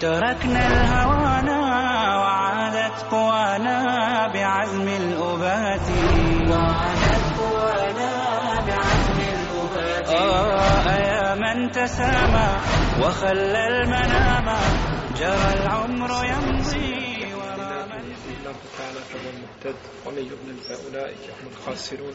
تركنا الهوانا وعادت قوانا بعزم الأبات. وعادت قوانا بعزم الأبات. آه يا من تسامى وخلى المنام جرى العمر يمضي ورا من الله تعالى فهو المهتد ومن يضلل فأولئك هم الخاسرون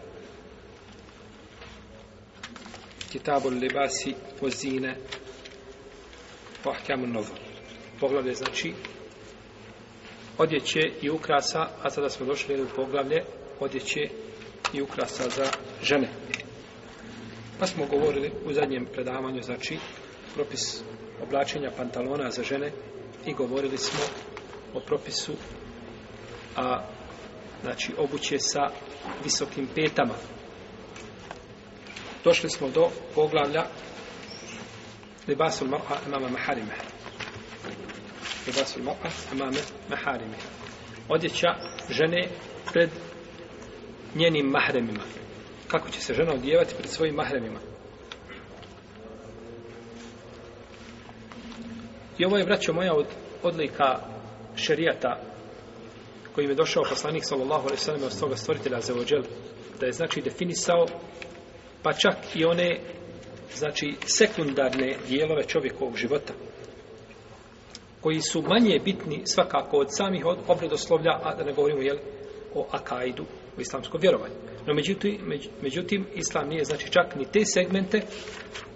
Kitabu libasi pozine po ahkamu. Poglavlje znači odjeće i ukrasa, a sada smo došli u poglavlje odjeće i ukrasa za žene. Pa smo govorili u zadnjem predavanju, znači propis oblačenja pantalona za žene i govorili smo o propisu a znači obuće sa visokim petama. Došli smo do poglavlja Libasul mar'a amama maharime. Libasul mar'a amama maharime. Odjeća žene pred njenim mahremima. Kako će se žena odjevati pred svojim mahremima? I ovo je, braćo moja, od odlika šerijata kojim je došao poslanik sallallahu alejhi ve sellem od svoga stvoritelja za ođel da je znači definisao pa čak i one znači sekundarne dijelove čovjekovog života koji su manje bitni svakako od samih obredoslovlja, a da ne govorimo jel, o akaidu, o islamskom vjerovanju. No međutim, međutim, islam nije znači čak ni te segmente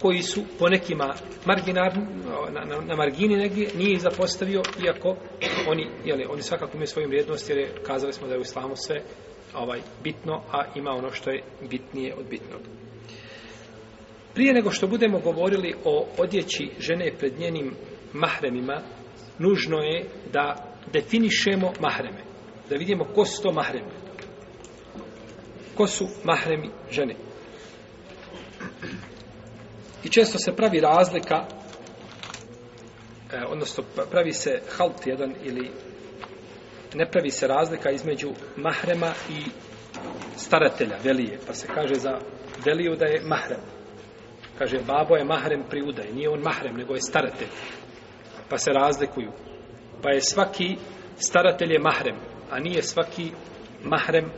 koji su po nekima marginarni, na, na, na margini negdje, nije ih zapostavio, iako oni, jel, oni svakako imaju svoju vrijednost, jer je, kazali smo da je u islamu sve ovaj bitno, a ima ono što je bitnije od bitnog. Prije nego što budemo govorili o odjeći žene pred njenim mahremima, nužno je da definišemo mahreme. Da vidimo ko su to mahremi. Ko su mahremi žene. I često se pravi razlika, e, odnosno pravi se halt jedan ili ne pravi se razlika između mahrema i staratelja, velije. Pa se kaže za veliju da je mahrem. Kaže, babo je mahrem pri udaji. Nije on mahrem, nego je staratelj. Pa se razlikuju. Pa je svaki staratelj je mahrem, a nije svaki mahrem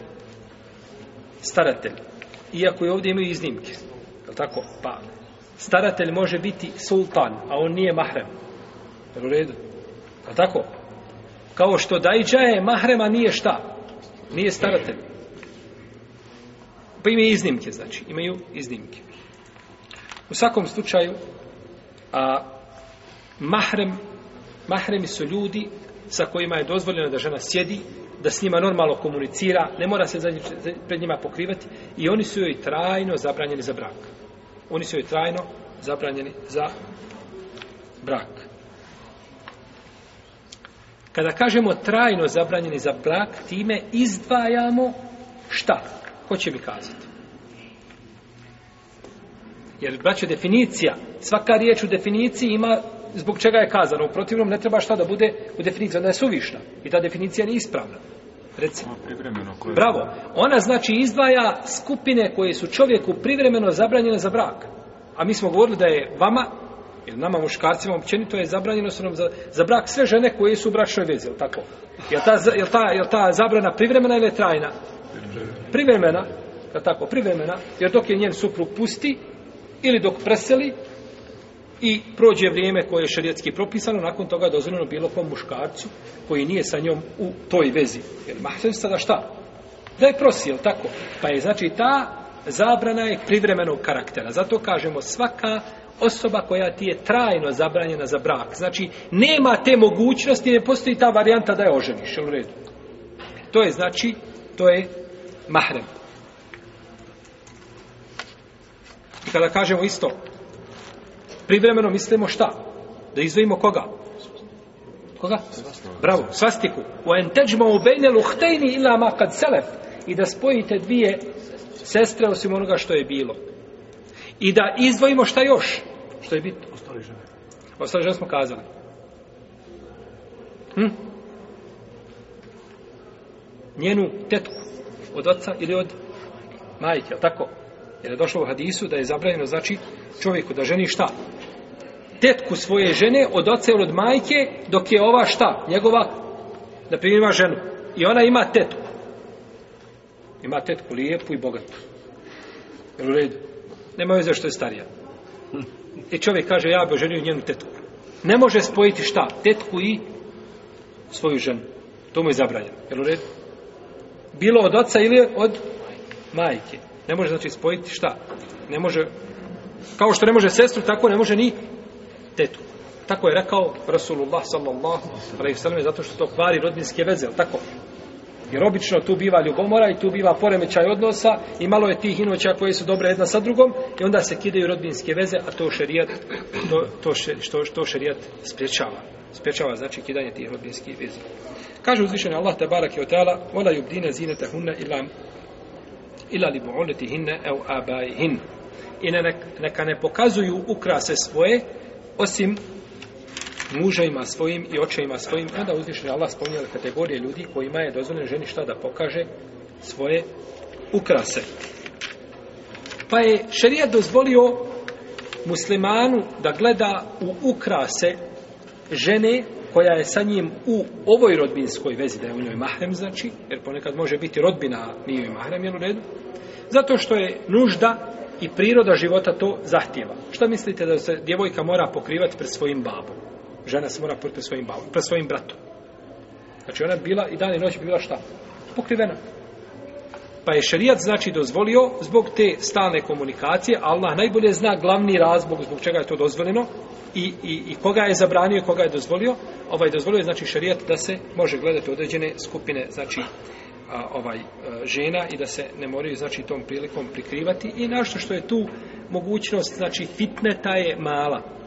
staratelj. Iako je ovdje imaju iznimke. Je tako? Pa staratelj može biti sultan, a on nije mahrem. Je u redu? Je tako? Kao što dajđa je mahrema nije šta? Nije staratelj. Pa imaju iznimke, znači. Imaju iznimke. U svakom slučaju, a, mahrem, mahremi su ljudi sa kojima je dozvoljeno da žena sjedi, da s njima normalno komunicira, ne mora se za njih, pred njima pokrivati i oni su joj trajno zabranjeni za brak. Oni su joj trajno zabranjeni za brak. Kada kažemo trajno zabranjeni za brak, time izdvajamo šta? Ko će mi kazati? Jer, braćo, definicija, svaka riječ u definiciji ima zbog čega je kazano. U protivnom ne treba šta da bude u definiciji, ona je suvišna. I ta definicija nije ispravna. Recimo. Bravo. Ona znači izdvaja skupine koje su čovjeku privremeno zabranjene za brak. A mi smo govorili da je vama, ili nama muškarcima, općenito je zabranjeno za, za brak sve žene koje su u bračnoj vezi, je tako? Je ta, je, ta, je ta zabrana privremena ili trajna? Privremena, je tako, privremena, jer dok je njen suprug pusti, ili dok preseli, i prođe vrijeme koje je šarijetski propisano, nakon toga je dozvoljeno bilo kom muškarcu koji nije sa njom u toj vezi. Jer mahrem sada šta? Da je prosi, jel tako? Pa je znači ta zabrana je privremenog karaktera. Zato kažemo svaka osoba koja ti je trajno zabranjena za brak. Znači, nema te mogućnosti, ne postoji ta varijanta da je oženiš, jel u redu? To je znači, to je mahrem. I kada kažemo isto, privremeno mislimo šta? Da izvojimo koga? Koga? Bravo, svastiku. U enteđmo u bejne luhtejni ila ma kad selef. I da spojite dvije sestre osim onoga što je bilo. I da izdvojimo šta još? Što je bitno? Ostali žene. Ostali žene smo kazali. Hm? Njenu tetku. Od oca ili od majke, tako? Jer je došlo u hadisu da je zabranjeno, znači, čovjeku da ženi šta? Tetku svoje žene od oca ili od majke, dok je ova šta? Njegova, da primjer ima ženu. I ona ima tetku. Ima tetku lijepu i bogatu. Jel u redu? Nema veze što je starija. I čovjek kaže, ja bi oženio njenu tetku. Ne može spojiti šta? Tetku i svoju ženu. To mu je zabranjeno. Jel u redu? Bilo od oca ili od majke. Ne može znači spojiti šta? Ne može, kao što ne može sestru, tako ne može ni tetu. Tako je rekao Rasulullah sallallahu alaihi sellem zato što to kvari rodinske veze, al tako? Jer obično tu biva ljubomora i tu biva poremećaj odnosa i malo je tih inoća koje su dobre jedna sa drugom i onda se kidaju rodbinske veze, a to šerijat, to, to, še, što, što šerijat spriječava. Spriječava znači kidanje tih rodbinskih veze. Kaže uzvišeni Allah te barak je otala, vola jubdine zinete hunne ila, li bu'uneti hinne ev abaj hin. I ne, neka ne pokazuju ukrase svoje, osim muževima svojim i očevima svojim, onda uzvišeni Allah spominjali kategorije ljudi kojima je dozvoljeno ženi šta da pokaže svoje ukrase. Pa je šerijat dozvolio muslimanu da gleda u ukrase žene koja je sa njim u ovoj rodbinskoj vezi, da je u njoj mahrem, znači, jer ponekad može biti rodbina, a nije joj mahrem, jel u redu? Zato što je nužda i priroda života to zahtjeva. Šta mislite da se djevojka mora pokrivati pred svojim babom? žena se mora pokrivati pred svojim babom, pred svojim bratom. Znači ona bila i dan i noć bila šta? Pokrivena. Pa je šerijat znači dozvolio zbog te stalne komunikacije, Allah najbolje zna glavni razlog zbog čega je to dozvoljeno i, i, i koga je zabranio i koga je dozvolio. Ovaj dozvolio je znači šerijat da se može gledati određene skupine znači a, ovaj a, žena i da se ne moraju znači tom prilikom prikrivati i našto što je tu mogućnost znači fitneta je mala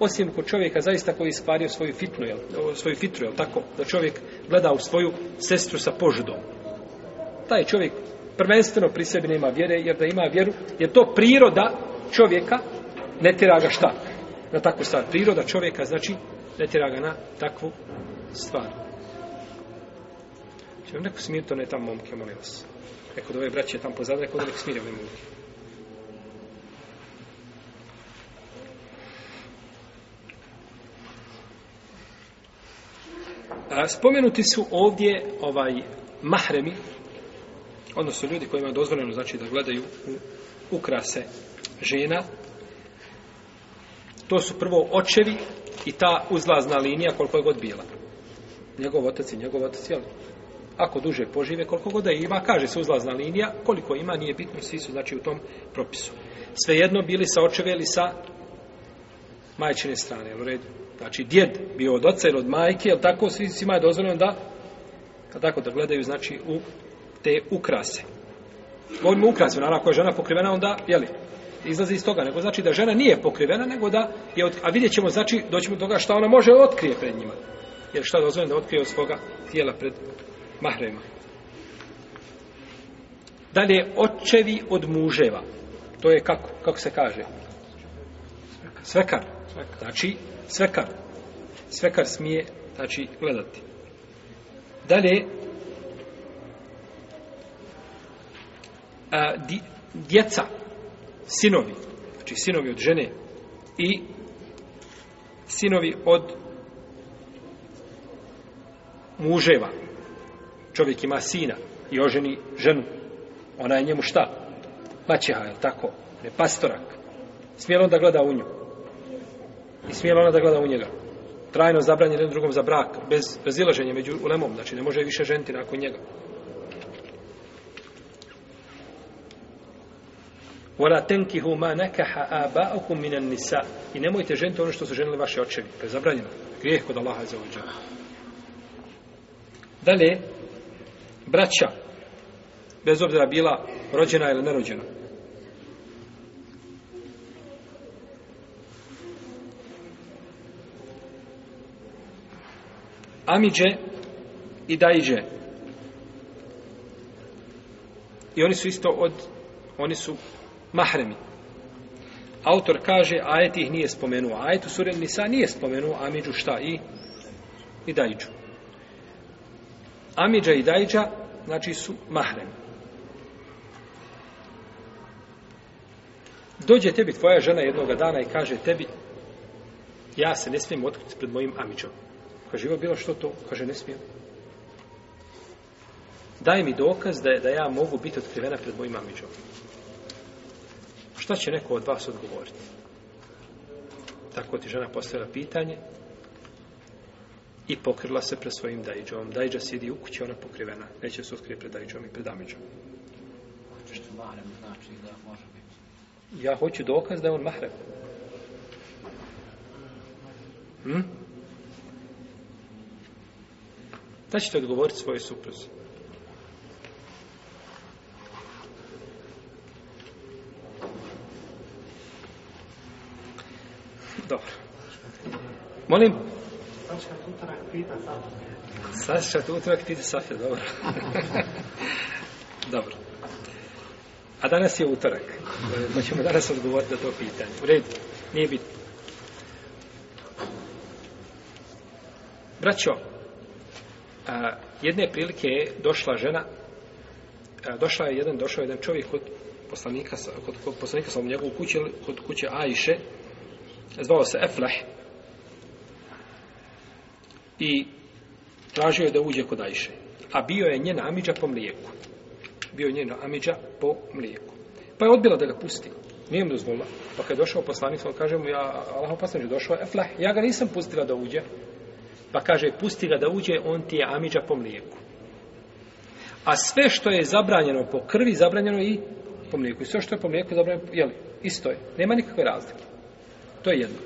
osim kod čovjeka zaista koji iskvario svoju fitnu, jel, svoju fitru, jel tako, da čovjek gleda u svoju sestru sa požudom. Taj čovjek prvenstveno pri sebi nema vjere, jer da ima vjeru, jer to priroda čovjeka ne tira ga šta? Na takvu stvar. Priroda čovjeka, znači, ne tira ga na takvu stvar. Če vam neko smiriti one tam momke, molim vas. Neko da ove braće tam pozadne, neko da nek smiri ove momke. A, spomenuti su ovdje ovaj mahremi, odnosno ljudi kojima je dozvoljeno znači da gledaju u ukrase žena. To su prvo očevi i ta uzlazna linija koliko je god bila. Njegov otac i njegov otac, jel? Ako duže požive, koliko god da ima, kaže se uzlazna linija, koliko ima, nije bitno, svi su znači u tom propisu. Svejedno bili sa očeve ili sa majčine strane, jel u redu? znači djed bio od oca ili od majke, jel tako svi svima je dozvoljeno da kad tako da gledaju znači u te ukrase. Govorimo ukrase, naravno ako je žena pokrivena onda, jeli, izlazi iz toga, nego znači da žena nije pokrivena, nego da je, od, a vidjet ćemo, znači, doćemo do toga šta ona može otkrije pred njima. Jer šta je dozvoljeno da otkrije od svoga tijela pred mahrema. Dalje, očevi od muževa. To je kako? Kako se kaže? Svekar. Znači, svekar. Svekar smije, znači, gledati. Dalje, a, di, djeca, sinovi, znači sinovi od žene i sinovi od muževa. Čovjek ima sina i oženi ženu. Ona je njemu šta? Maćeha, je tako? Ne pastorak. Smijelo da gleda u nju. I smije ona da gleda u njega? Trajno zabranjen jednom drugom za brak, bez razilaženja među ulemom, znači ne može više ženiti nakon njega. Wala tenkihu ma nakaha aba'ukum minan nisa. I nemojte ženiti ono što su ženili vaši očevi. To je zabranjeno. Grijeh kod Allaha za ođa. Dalje, braća, bez obzira bila rođena ili nerođena. Amidže i Dajđe. I oni su isto od, oni su mahremi. Autor kaže, ajet ih nije spomenuo. Ajet u suri Nisa nije spomenuo Amidžu šta i i Dajđu. Amidža i Dajđa, znači su mahremi. Dođe tebi tvoja žena jednoga dana i kaže tebi, ja se ne smijem otkriti pred mojim Amidžom. Kaže, ima bilo što to? Kaže, ne smijem. Daj mi dokaz da, je, da ja mogu biti otkrivena pred mojim Amidžom. Šta će neko od vas odgovoriti? Tako ti žena postavila pitanje i pokrila se pred svojim dajđom. Dajđa sjedi u kući, ona pokrivena. Neće se otkrije pred dajđom i pred amidžom. Što mahrem znači da može biti? Ja hoću dokaz da je on mahrem. Hm? Da ćete odgovoriti svoje supruzi? Dobro. Molim? Saša utorak pita Safija, dobro. dobro. A danas je utorak. Pa ćemo danas odgovoriti na to pitanje. U redu, nije bitno. Braćo, a, jedne prilike je došla žena, a, došla je jedan, došao je jedan čovjek kod poslanika, kod, kod poslanika sa u njegovu kuću, kod kuće Ajše, zvao se Efleh i tražio je da uđe kod Ajše. A bio je njena amiđa po mlijeku. Bio je njena amiđa po mlijeku. Pa je odbila da ga pusti. Nije mu dozvolila. Pa kad je došao poslanik, on kaže mu, ja, Allah poslanik, došao Efleh ja ga nisam pustila da uđe. Pa kaže, pusti ga da uđe, on ti je amiđa po mlijeku. A sve što je zabranjeno po krvi, zabranjeno i po mlijeku. I sve što je po mlijeku, zabranjeno, jeli, isto je. Nema nikakve razlike. To je jedno.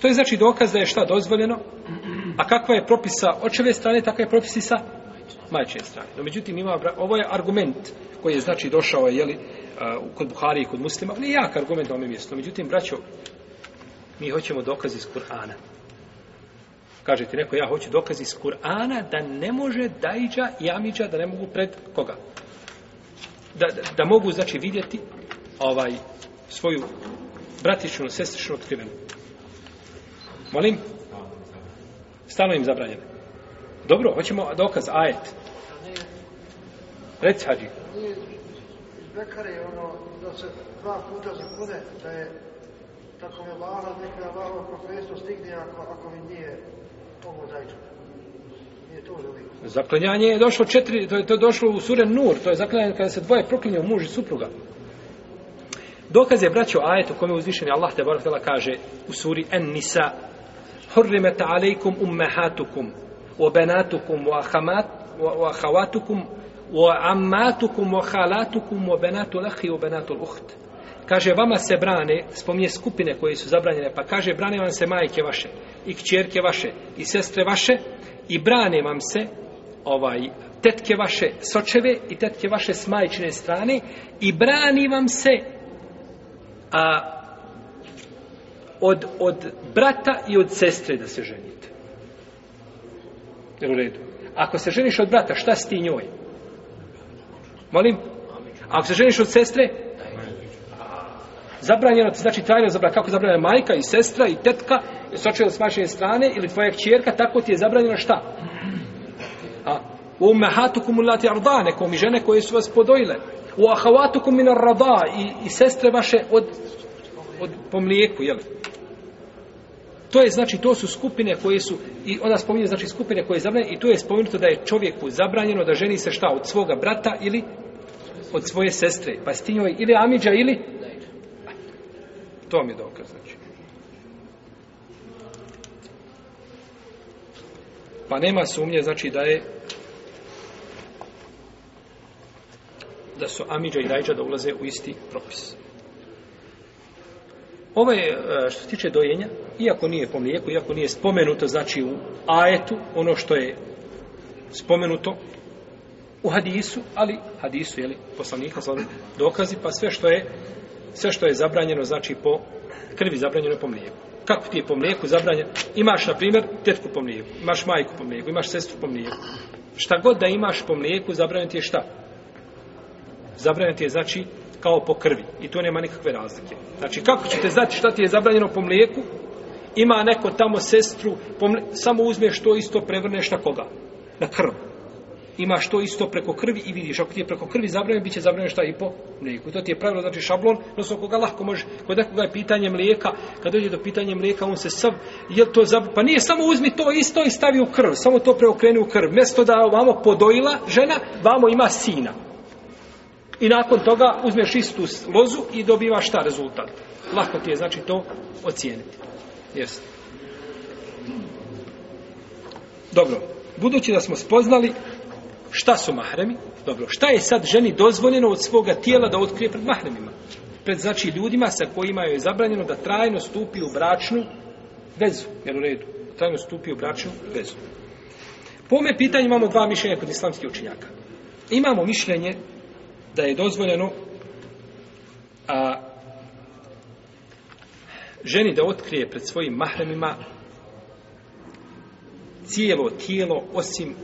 To je znači dokaz da je šta dozvoljeno, a kakva je propisa očeve strane, takva je propisi sa majčine strane. No, međutim, ima, ovo je argument koji je znači došao, je jeli, uh, kod Buhari i kod muslima, nije jak argument na ovom mjestu. Međutim, braćo, mi hoćemo dokaz iz Kur'ana. Kažete, neko, ja hoću dokaz iz Kur'ana da ne može Dajđa i amiđa da ne mogu pred koga? Da, da, da mogu, znači, vidjeti ovaj svoju bratičnu, sestričnu otkrivenu. Molim? Stalno im zabranjeno. Dobro, hoćemo dokaz, ajet. Reci, Hadži. Bekar je ono da se dva puta zakune da je tako je Allah, neka je Allah profesto stigne ako, ako mi nije ovo dajčo. Nije to. Zaklanjanje je došlo četiri, to je, to došlo u sure Nur, to je zaklanjanje kada se dvoje proklinjaju muž i supruga. Dokaz je, braćo, ajet u kome uzvišeni Allah te barak kaže u suri En-Nisa Hurrimet alejkum ummahatukum wa banatukum wa akhamat wa akhawatukum wa ammatukum wa khalatukum wa banatul akhi wa banatul ukht. Kaže vama se brane, spominje skupine koje su zabranjene, pa kaže brane vam se majke vaše i kćerke vaše i sestre vaše i brane vam se ovaj tetke vaše sočeve i tetke vaše s majčine strane i brani vam se a od, od brata i od sestre da se ženite. Jel u redu? Ako se ženiš od brata, šta si ti njoj? Molim? Ako se ženiš od sestre? Zabranjeno ti znači trajno zabranjeno. Kako zabranjeno majka i sestra i tetka, sočeva s mašine strane ili tvoja kćerka, tako ti je zabranjeno šta? A? U mehatu ulati ardane, kom i žene koje su vas podojile u ahavatu kumina rada i, i sestre vaše od, od po mlijeku, jel? To je znači, to su skupine koje su, i onda spominje znači skupine koje je zabranjene, i tu je spomenuto da je čovjeku zabranjeno da ženi se šta, od svoga brata ili od svoje sestre, pa s ili Amidža ili to mi je dokaz, znači. Pa nema sumnje, znači, da je da su Amidža i Rajđa da ulaze u isti propis. Ovo je, e, što se tiče dojenja, iako nije po mlijeku, iako nije spomenuto, znači u ajetu, ono što je spomenuto u hadisu, ali hadisu, jeli, poslanika, znači, dokazi, pa sve što je sve što je zabranjeno, znači po krvi zabranjeno je po mlijeku. Kako ti je po mlijeku zabranjeno? Imaš, na primjer, tetku po mlijeku, imaš majku po mlijeku, imaš sestru po mlijeku. Šta god da imaš po mlijeku, zabranjeno ti je šta? Zabranjeno ti je, znači, kao po krvi. I to nema nikakve razlike. Znači, kako ćete znati šta ti je zabranjeno po mlijeku? Ima neko tamo sestru, po samo uzmeš to isto, prevrneš na koga? Na krv. Imaš to isto preko krvi i vidiš, ako ti je preko krvi zabranjeno, bit će zabranjeno šta i po mlijeku. To ti je pravilo, znači šablon, odnosno koga lahko može, kod nekoga je pitanje mlijeka, kad dođe do pitanja mlijeka, on se sav, je to zabranjeno? Pa nije samo uzmi to isto i stavi u krv, samo to preokreni u krv. Mesto da ovamo podojila žena, vamo ima sina. I nakon toga uzmeš istu lozu i dobivaš šta rezultat. Lako ti je znači to ocijeniti. Jeste. Dobro. Budući da smo spoznali šta su mahremi, dobro, šta je sad ženi dozvoljeno od svoga tijela da otkrije pred mahremima? Pred znači ljudima sa kojima je zabranjeno da trajno stupi u bračnu vezu. Jel u redu? Trajno stupi u bračnu vezu. Po ome pitanju imamo dva mišljenja kod islamskih učinjaka. Imamo mišljenje da je dozvoljeno a, ženi da otkrije pred svojim mahremima cijelo tijelo osim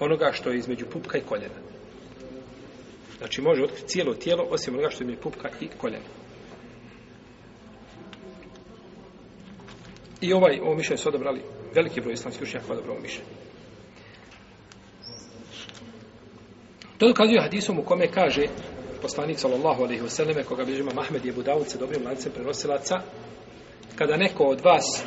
onoga što je između pupka i koljena. Znači može otkriti cijelo tijelo osim onoga što je između pupka i koljena. I ovaj, ovo mišljenje su odabrali veliki broj islamskih učenjaka odabrao ovo mišljenje. To dokazuje hadisom u kome kaže poslanik sallallahu alejhi ve selleme koga bilježi Imam Ahmed i Abu sa dobrim lancem prenosilaca kada neko od vas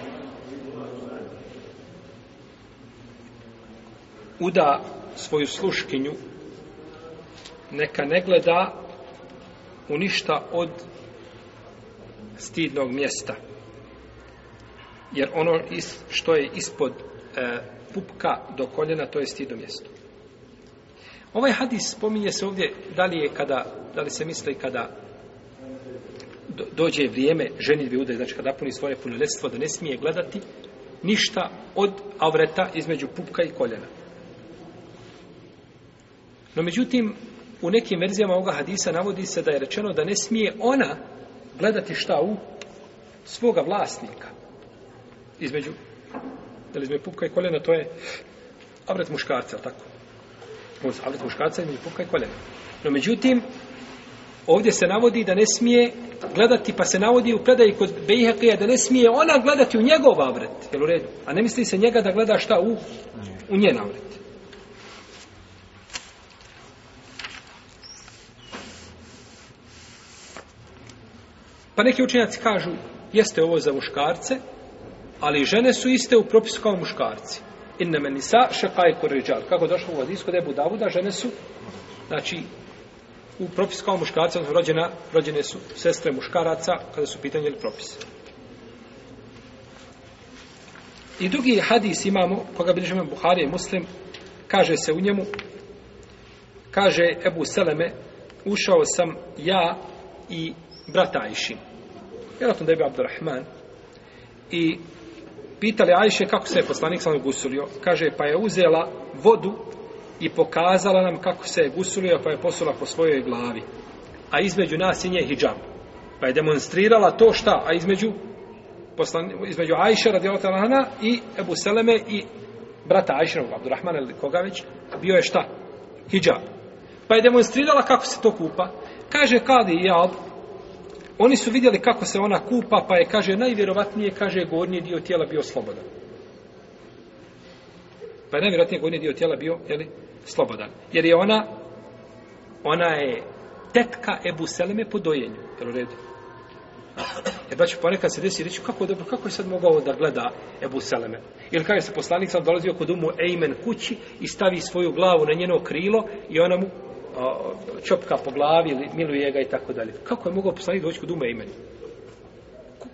uda svoju sluškinju neka ne gleda u ništa od stidnog mjesta. Jer ono što je ispod e, pupka do koljena to je stidno mjesto. Ovaj hadis spominje se ovdje da li je kada, da li se misli kada dođe vrijeme ženitbe udaje, znači kada puni svoje punoljetstvo, da ne smije gledati ništa od avreta između pupka i koljena. No međutim, u nekim verzijama ovoga hadisa navodi se da je rečeno da ne smije ona gledati šta u svoga vlasnika. Između, da li između pupka i koljena, to je avret muškarca, tako? Uz avret muškarca između puka i koljena. No međutim, ovdje se navodi da ne smije gledati, pa se navodi u predaji kod Bejhaqija da ne smije ona gledati u njegov avret, jel u redu? A ne misli se njega da gleda šta u, u njen avret. Pa neki učenjaci kažu, jeste ovo za muškarce, ali žene su iste u propisu kao muškarci inna men nisa šakajku ređal. Kako došlo u hadisku da je Budavuda, žene su, znači, u propis kao muškarca, rođena, rođene su sestre muškaraca, kada su pitanje ili propis. I drugi hadis imamo, koga bilježi imam Buhari i Muslim, kaže se u njemu, kaže Ebu Seleme, ušao sam ja i brata Ajši. Vjerojatno da je bio Abdurrahman. I pitali Ajše kako se je poslanik sam gusulio. Kaže, pa je uzela vodu i pokazala nam kako se je gusulio, pa je posula po svojoj glavi. A između nas i nje hijab. Pa je demonstrirala to šta, a između poslan, između Ajše radijalata Lahana i Ebu Seleme i brata Ajše, Abdurrahman ili koga već, bio je šta? Hijab. Pa je demonstrirala kako se to kupa. Kaže Kadi Jalb, Oni su vidjeli kako se ona kupa, pa je, kaže, najvjerovatnije, kaže, gornji dio tijela bio slobodan. Pa je najvjerovatnije gornji dio tijela bio, jeli, slobodan. Jer je ona, ona je tetka Ebu Seleme po dojenju. Jel u redu? Jer da će ponekad se desi reći, kako dobro, kako je sad mogao da gleda Ebu Seleme? Ili kaže se poslanik sam dolazio kod umu Ejmen kući i stavi svoju glavu na njeno krilo i ona mu čopka po glavi ili miluje ga i tako dalje. Kako je mogao poslanik doći kod Umu Ejmen?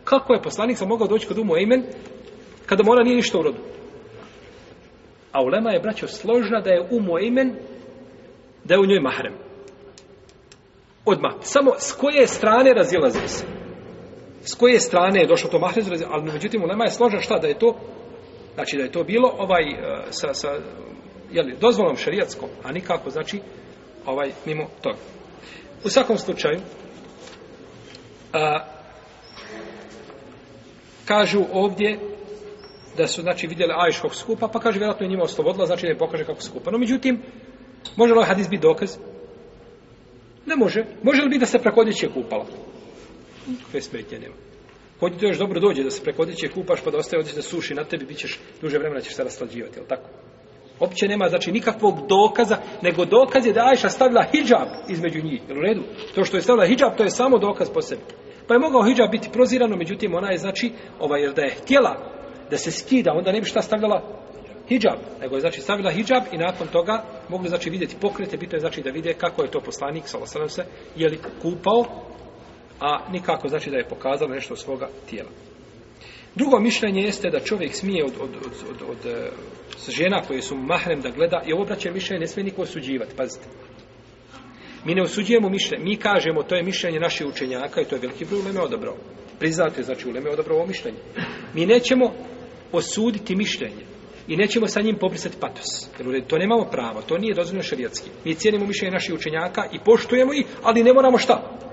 Kako je poslanik sam mogao doći kod Umu Ejmen kada mora nije ništa u rodu? A ulema je, braćo, složna da je umu imen, da je u njoj mahrem. Odmah. Samo s koje strane razilaze se. S koje strane je došlo to mahrem, ali međutim ulema je složna šta da je to Znači da je to bilo ovaj e, sa, sa jeli, dozvolom šarijatskom, a nikako znači ovaj mimo toga. U svakom slučaju a, kažu ovdje da su znači vidjeli Ajškog skupa, pa kaže vjerojatno je njima oslobodila, znači da je pokaže kako skupa. No međutim, može li ovaj hadis biti dokaz? Ne može. Može li biti da se preko odjeće kupala? Koje smetnje nema. Kod ti još dobro dođe da se preko odjeće kupaš pa da ostaje odjeće da suši na tebi, bit ćeš duže vremena ćeš se raslađivati, jel tako? Opće nema znači nikakvog dokaza, nego dokaz je da Ajša stavila hijab između njih, jel u redu? To što je stavila hijab, to je samo dokaz po sebi. Pa je mogao hijab biti prozirano, međutim ona je znači, ovaj, jer da je htjela da se skida, onda ne bi šta stavljala hijab, nego je znači stavila hijab i nakon toga mogli znači vidjeti pokrete, bitno je znači da vide kako je to poslanik, sallallahu se, je li kupao, a nikako znači da je pokazalo nešto svoga tijela. Drugo mišljenje jeste da čovjek smije od, od, od, od, od, e, od žena koje su mahrem da gleda i ovo braće mišljenje ne smije niko osuđivati, pazite. Mi ne osuđujemo mišljenje, mi kažemo to je mišljenje naših učenjaka i to je veliki broj uleme odabrao. Priznate, znači uleme odabrao ovo mišljenje. Mi nećemo osuditi mišljenje i nećemo sa njim pobrisati patos. Jer to nemamo pravo, to nije dozvoljeno šarijatski. Mi cijenimo mišljenje naših učenjaka i poštujemo ih, ali ne moramo šta?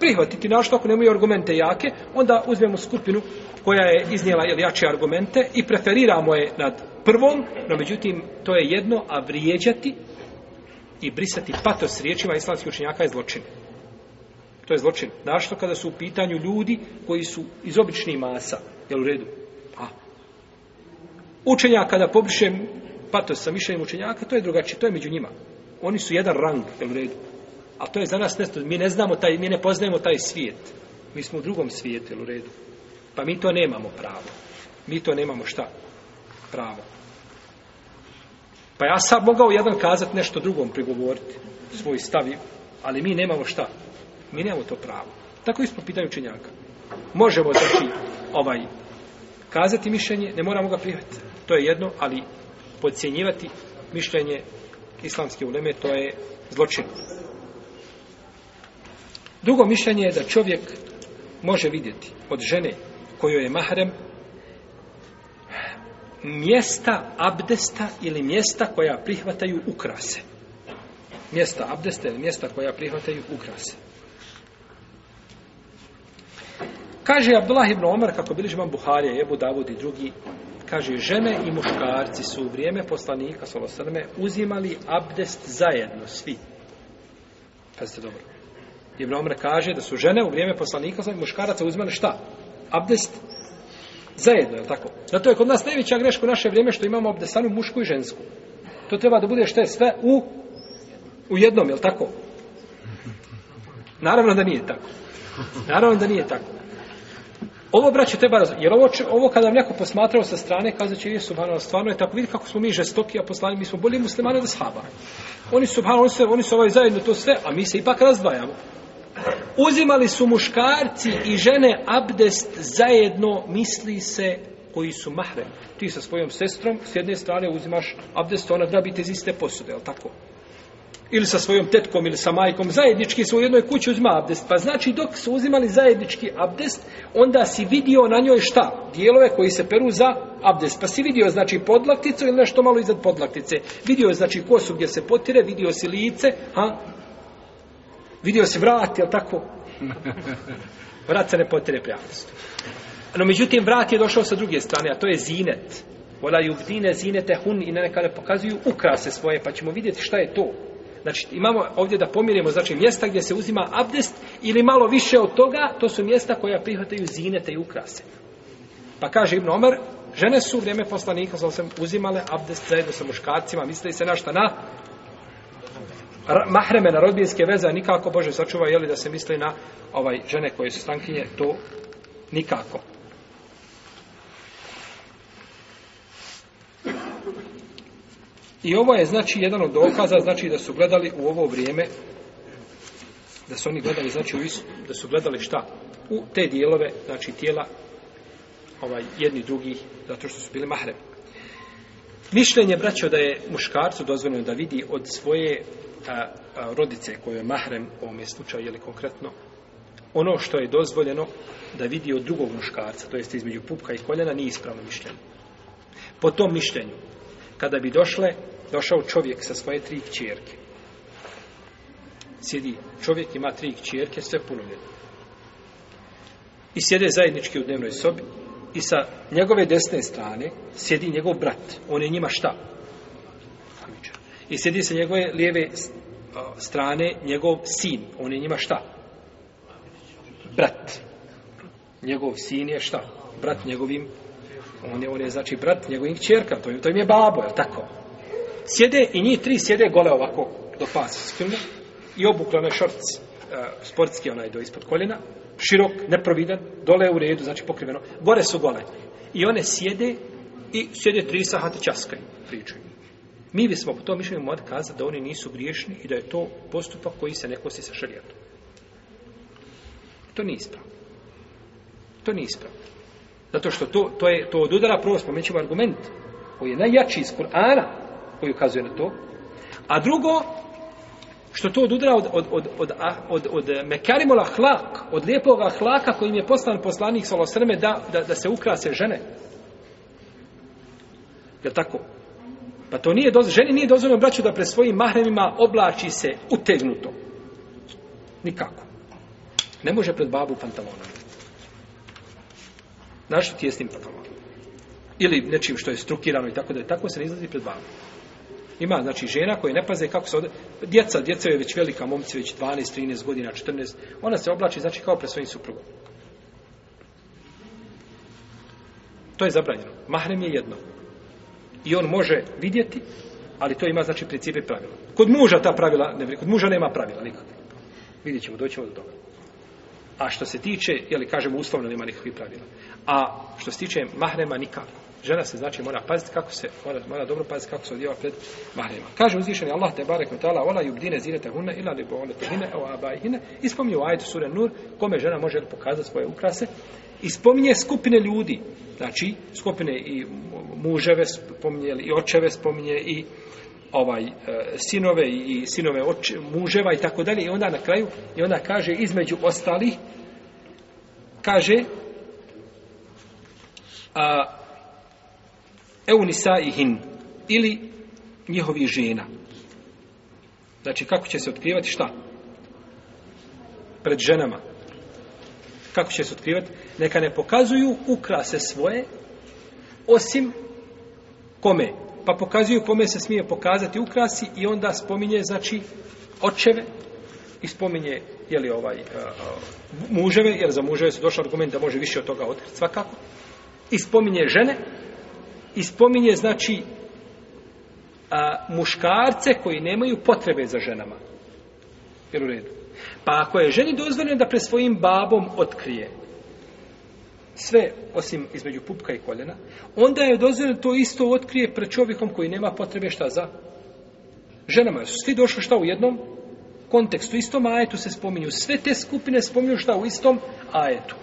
Prihvatiti našto ako nemaju argumente jake, onda uzmemo skupinu koja je iznijela jel, jače argumente i preferiramo je nad prvom, no međutim to je jedno, a vrijeđati i brisati patos riječima islamskih učenjaka je zločin. To je zločin. Našto kada su u pitanju ljudi koji su iz običnih masa, jel u redu? A. Učenjak kada pobrišem patos sa mišljenjem učenjaka, to je drugačije, to je među njima. Oni su jedan rang, jel u redu? A to je za nas nešto, mi ne znamo taj, mi ne poznajemo taj svijet. Mi smo u drugom svijetu, u redu. Pa mi to nemamo pravo. Mi to nemamo šta? Pravo. Pa ja sad mogao jedan kazati nešto drugom prigovoriti, svoj stavi, ali mi nemamo šta? Mi nemamo to pravo. Tako isto pitaju učenjaka. Možemo, znači, ovaj, kazati mišljenje, ne moramo ga prihvatiti. To je jedno, ali podcjenjivati mišljenje islamske uleme, to je zločin. Drugo mišljenje je da čovjek može vidjeti od žene kojoj je mahrem mjesta abdesta ili mjesta koja prihvataju ukrase. Mjesta abdesta ili mjesta koja prihvataju ukrase. Kaže Abdullah ibn Omar, kako bili žman Buharija, Ebu Davud i drugi, kaže, žene i muškarci su u vrijeme poslanika, Solosrme, uzimali abdest zajedno, svi. Pazite dobro. Ibn Omer kaže da su žene u vrijeme poslanika sa muškaraca uzimali šta? Abdest zajedno, je tako? Zato je kod nas najveća greška u naše vrijeme što imamo abdestanu mušku i žensku. To treba da bude što je sve u, u jednom, je tako? Naravno da nije tako. Naravno da nije tako. Ovo, braće, treba razumjeti. Jer ovo, ovo kada vam neko posmatrao sa strane, kazat će, je subhanallah, stvarno je tako, vidi kako smo mi žestoki, a poslani, mi smo bolji muslimani od sahaba. Oni su, oni su, oni su ovaj zajedno to sve, a mi se ipak razdvajamo. Uzimali su muškarci i žene abdest zajedno, misli se, koji su mahrem. Ti sa svojom sestrom, s jedne strane uzimaš abdest, ona grabite iz iste posude, jel tako? Ili sa svojom tetkom ili sa majkom, zajednički su u jednoj kući uzima abdest. Pa znači dok su uzimali zajednički abdest, onda si vidio na njoj šta? Dijelove koji se peru za abdest. Pa si vidio znači podlakticu ili nešto malo iznad podlaktice. Vidio je znači kosu gdje se potire, vidio si lice, ha? Vidio si vrat, je tako? Vrat se ne potire prijavnosti. No, međutim, vrat je došao sa druge strane, a to je zinet. Vola jubdine zinete hun i neka ne pokazuju ukrase svoje, pa ćemo vidjeti šta je to. Znači, imamo ovdje da pomirimo, znači, mjesta gdje se uzima abdest ili malo više od toga, to su mjesta koja prihvataju zinete i ukrase. Pa kaže Ibn Omer, žene su u vrijeme poslanika, sam uzimale abdest zajedno sa muškarcima, misli se na šta na mahreme na rodbinske veze, a nikako Bože sačuva, jeli da se misli na ovaj žene koje su stankinje, to nikako. I ovo je znači jedan od dokaza, znači da su gledali u ovo vrijeme, da su oni gledali, znači u isu, da su gledali šta? U te dijelove, znači tijela ovaj, jedni drugih, zato što su bili mahrem. Mišljenje, braćo, da je muškarcu dozvoljeno da vidi od svoje a, a, rodice koje je mahrem u ovome slučaju, ili konkretno, ono što je dozvoljeno da vidi od drugog muškarca, to jest između pupka i koljena, nije ispravno mišljenje. Po tom mišljenju, kada bi došle, došao čovjek sa svoje tri kćerke, sjedi čovjek, ima tri kćerke, sve punoljetne. I sjede zajednički u dnevnoj sobi i sa njegove desne strane sjedi njegov brat. On je njima šta? I sjedi sa njegove lijeve strane njegov sin. On je njima šta? Brat. Njegov sin je šta? Brat njegovim on je, on je znači brat njegovim čerka, to, je, to im je babo, je tako? Sjede i njih tri sjede gole ovako do pasa skilne i obukle onaj šorc uh, sportski onaj do ispod koljena, širok, neprovidan, dole u redu, znači pokriveno, gore su gole. I one sjede i sjede tri sahata časkaju, pričaju. Mi bismo po tom mišljenju mogli kazati da oni nisu griješni i da je to postupak koji se ne kosi sa šarijatom. To nije ispravno. To nije ispravno. Zato što to, to, je, to od udara prvo pa spomenut argument koji je najjači iz Kur'ana koji ukazuje na to. A drugo, što to od udara od, od, od, od, od, od mekarimola hlak, od lijepog hlaka kojim je poslan poslanik Salosrme da, da, da se ukrase žene. Je tako? Pa to nije dozvoljeno, ženi nije dozvoljeno braću da pre svojim mahremima oblači se utegnuto. Nikako. Ne može pred babu pantalonom. Znaš tijesnim pantalonom. Ili nečim što je strukirano i tako da je tako se ne izlazi pred babu. Ima, znači, žena koje ne paze kako se od... Djeca, djeca je već velika, momci već 12, 13 godina, 14. Ona se oblači, znači, kao pred svojim suprugom. To je zabranjeno. Mahrem je jedno. I on može vidjeti, ali to ima, znači, principe pravila. Kod muža ta pravila, ne, kod muža nema pravila nikakve. Vidjet ćemo, doćemo do toga. A što se tiče, jeli kažemo uslovno nema nikakvih pravila. A što se tiče mahrema nikako. Žena se znači mora paziti kako se mora, mora dobro paziti kako se odjeva pred mahrema. Kaže uzvišeni Allah te barek taala wala yubdine hunne ila li bu'ulatihinna aw abaihinna. Ispominje u ajetu sure Nur kome žena može pokazati svoje ukrase. I spominje skupine ljudi. Znači skupine i muževe spominje i očeve spominje i ovaj e, sinove i sinove oče, muževa i tako dalje i onda na kraju i onda kaže između ostalih kaže a eunisa'ihin ili njihovi žena. Znači, kako će se otkrivati šta? Pred ženama. Kako će se otkrivati? Neka ne pokazuju ukrase svoje, osim kome? Pa pokazuju kome se smije pokazati ukrasi i onda spominje, znači, očeve i spominje, jeli, ovaj, muževe, jer za muževe su došli argument da može više od toga otkriti svakako. I spominje žene, i spominje, znači, a, muškarce koji nemaju potrebe za ženama. Jer u redu. Pa ako je ženi dozvoljeno da pre svojim babom otkrije sve, osim između pupka i koljena, onda je dozvoljeno to isto otkrije pred čovjekom koji nema potrebe šta za ženama. Su svi došli šta u jednom kontekstu, istom ajetu se spominju. Sve te skupine spominju šta u istom ajetu.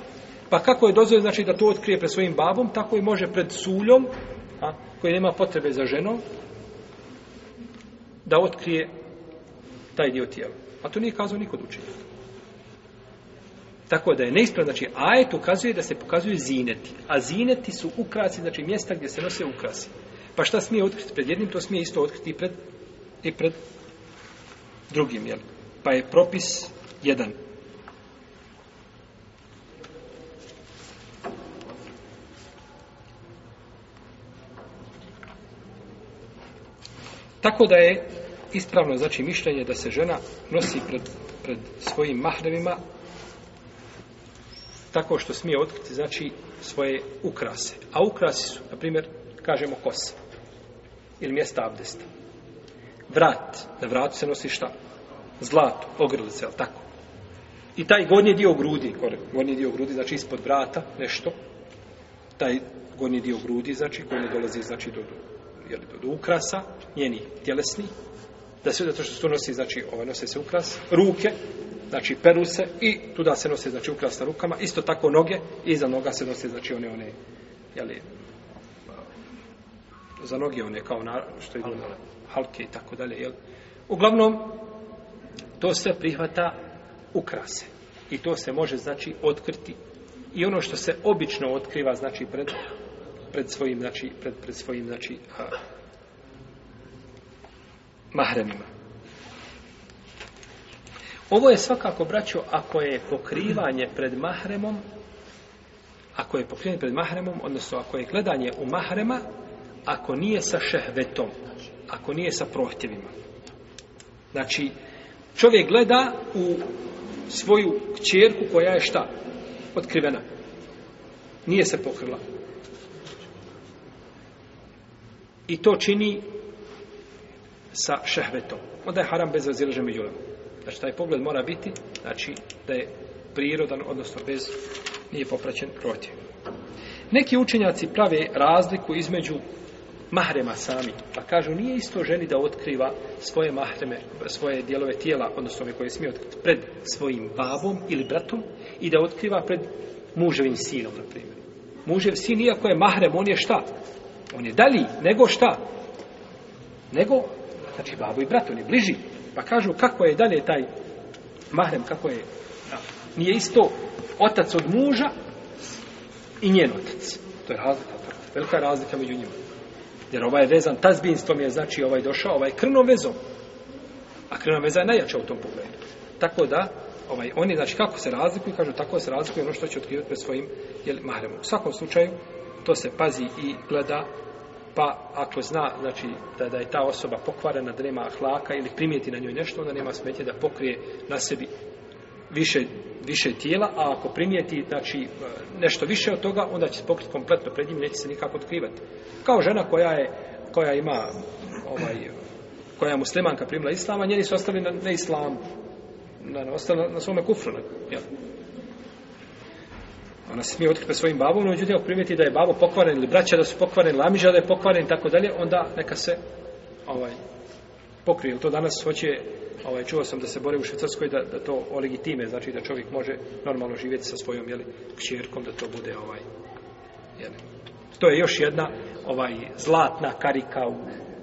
Pa kako je dozvoljeno znači da to otkrije pred svojim babom, tako i može pred suljom, a, koji nema potrebe za ženom, da otkrije taj dio tijela. A to nije kazao niko učenja. Tako da je neispravno, znači ajet ukazuje da se pokazuju zineti. A zineti su ukrasi, znači mjesta gdje se nose ukrasi. Pa šta smije otkriti pred jednim, to smije isto otkriti i pred, i pred drugim. Jel? Pa je propis jedan. Tako da je ispravno znači mišljenje da se žena nosi pred, pred svojim mahremima tako što smije otkriti znači svoje ukrase. A ukrasi su, na primjer, kažemo kosa ili mjesta abdesta. Vrat, na vratu se nosi šta? Zlato, ogrlice, ali tako. I taj gornji dio grudi, gornji dio grudi, znači ispod vrata, nešto, taj gornji dio grudi, znači, koji ne dolazi, znači, do, jeli, do, do ukrasa, njeni tjelesni, da se zato što se to nosi, znači, ove nose se ukras, ruke, znači, peru se i tu da se nose, znači, ukras na rukama, isto tako noge, i iza noga se nose, znači, one, one, jeli, za noge one kao na, što idu na halke i tako dalje, jel? Uglavnom, to sve prihvata ukrase. I to se može, znači, otkriti. I ono što se obično otkriva, znači, pred, pred svojim, znači, pred, pred svojim, znači, a, mahremima. Ovo je svakako, braćo, ako je pokrivanje pred mahremom, ako je pokrivanje pred mahremom, odnosno ako je gledanje u mahrema, ako nije sa šehvetom, ako nije sa prohtjevima. Znači, čovjek gleda u svoju kćerku koja je šta? Otkrivena. Nije se pokrila. I to čini sa šehvetom. Onda je haram bez razilaže među lemom. Znači, taj pogled mora biti, znači, da je prirodan, odnosno bez, nije popraćen protiv. Neki učenjaci prave razliku između mahrema sami. Pa kažu, nije isto ženi da otkriva svoje mahreme, svoje dijelove tijela, odnosno one koje smije otkriti, pred svojim babom ili bratom i da otkriva pred muževim sinom, na primjer. Mužev sin, iako je mahrem, on je šta? On je dalji, nego šta? Nego, znači, babo i brat, on je bliži. Pa kažu, kako je dalje taj mahrem, kako je, nije isto otac od muža i njen otac. To je razlika, velika razlika među njima. Jer ovaj je vezan tazbinstvom je, znači, ovaj došao, ovaj krvnom vezom. A krvna veza je najjača u tom pogledu. Tako da, ovaj, oni, znači, kako se razlikuju, kažu, tako se razlikuju ono što će otkrivati pred svojim jel, mahremom. U svakom slučaju, to se pazi i gleda, pa ako zna, znači, da, da je ta osoba pokvarena, da nema hlaka ili primijeti na njoj nešto, onda nema smetje da pokrije na sebi više, više tijela, a ako primijeti znači, e, nešto više od toga, onda će se pokriti kompletno pred njim, neće se nikako otkrivati. Kao žena koja je koja ima ovaj, koja je muslimanka primila islama, njeni su ostali na, na islamu. Na, na, na, na svome kufru. Na, jel? Ona se smije otkriti svojim babom, no međutim, ako primijeti da je babo pokvaren ili braća da su pokvareni, lamiža da je pokvaren i tako dalje, onda neka se ovaj, pokrije. To danas hoće ovaj, čuo sam da se bore u Švicarskoj da, da to olegitime, znači da čovjek može normalno živjeti sa svojom jeli, kćerkom, da to bude ovaj, jeli. To je još jedna ovaj zlatna karika u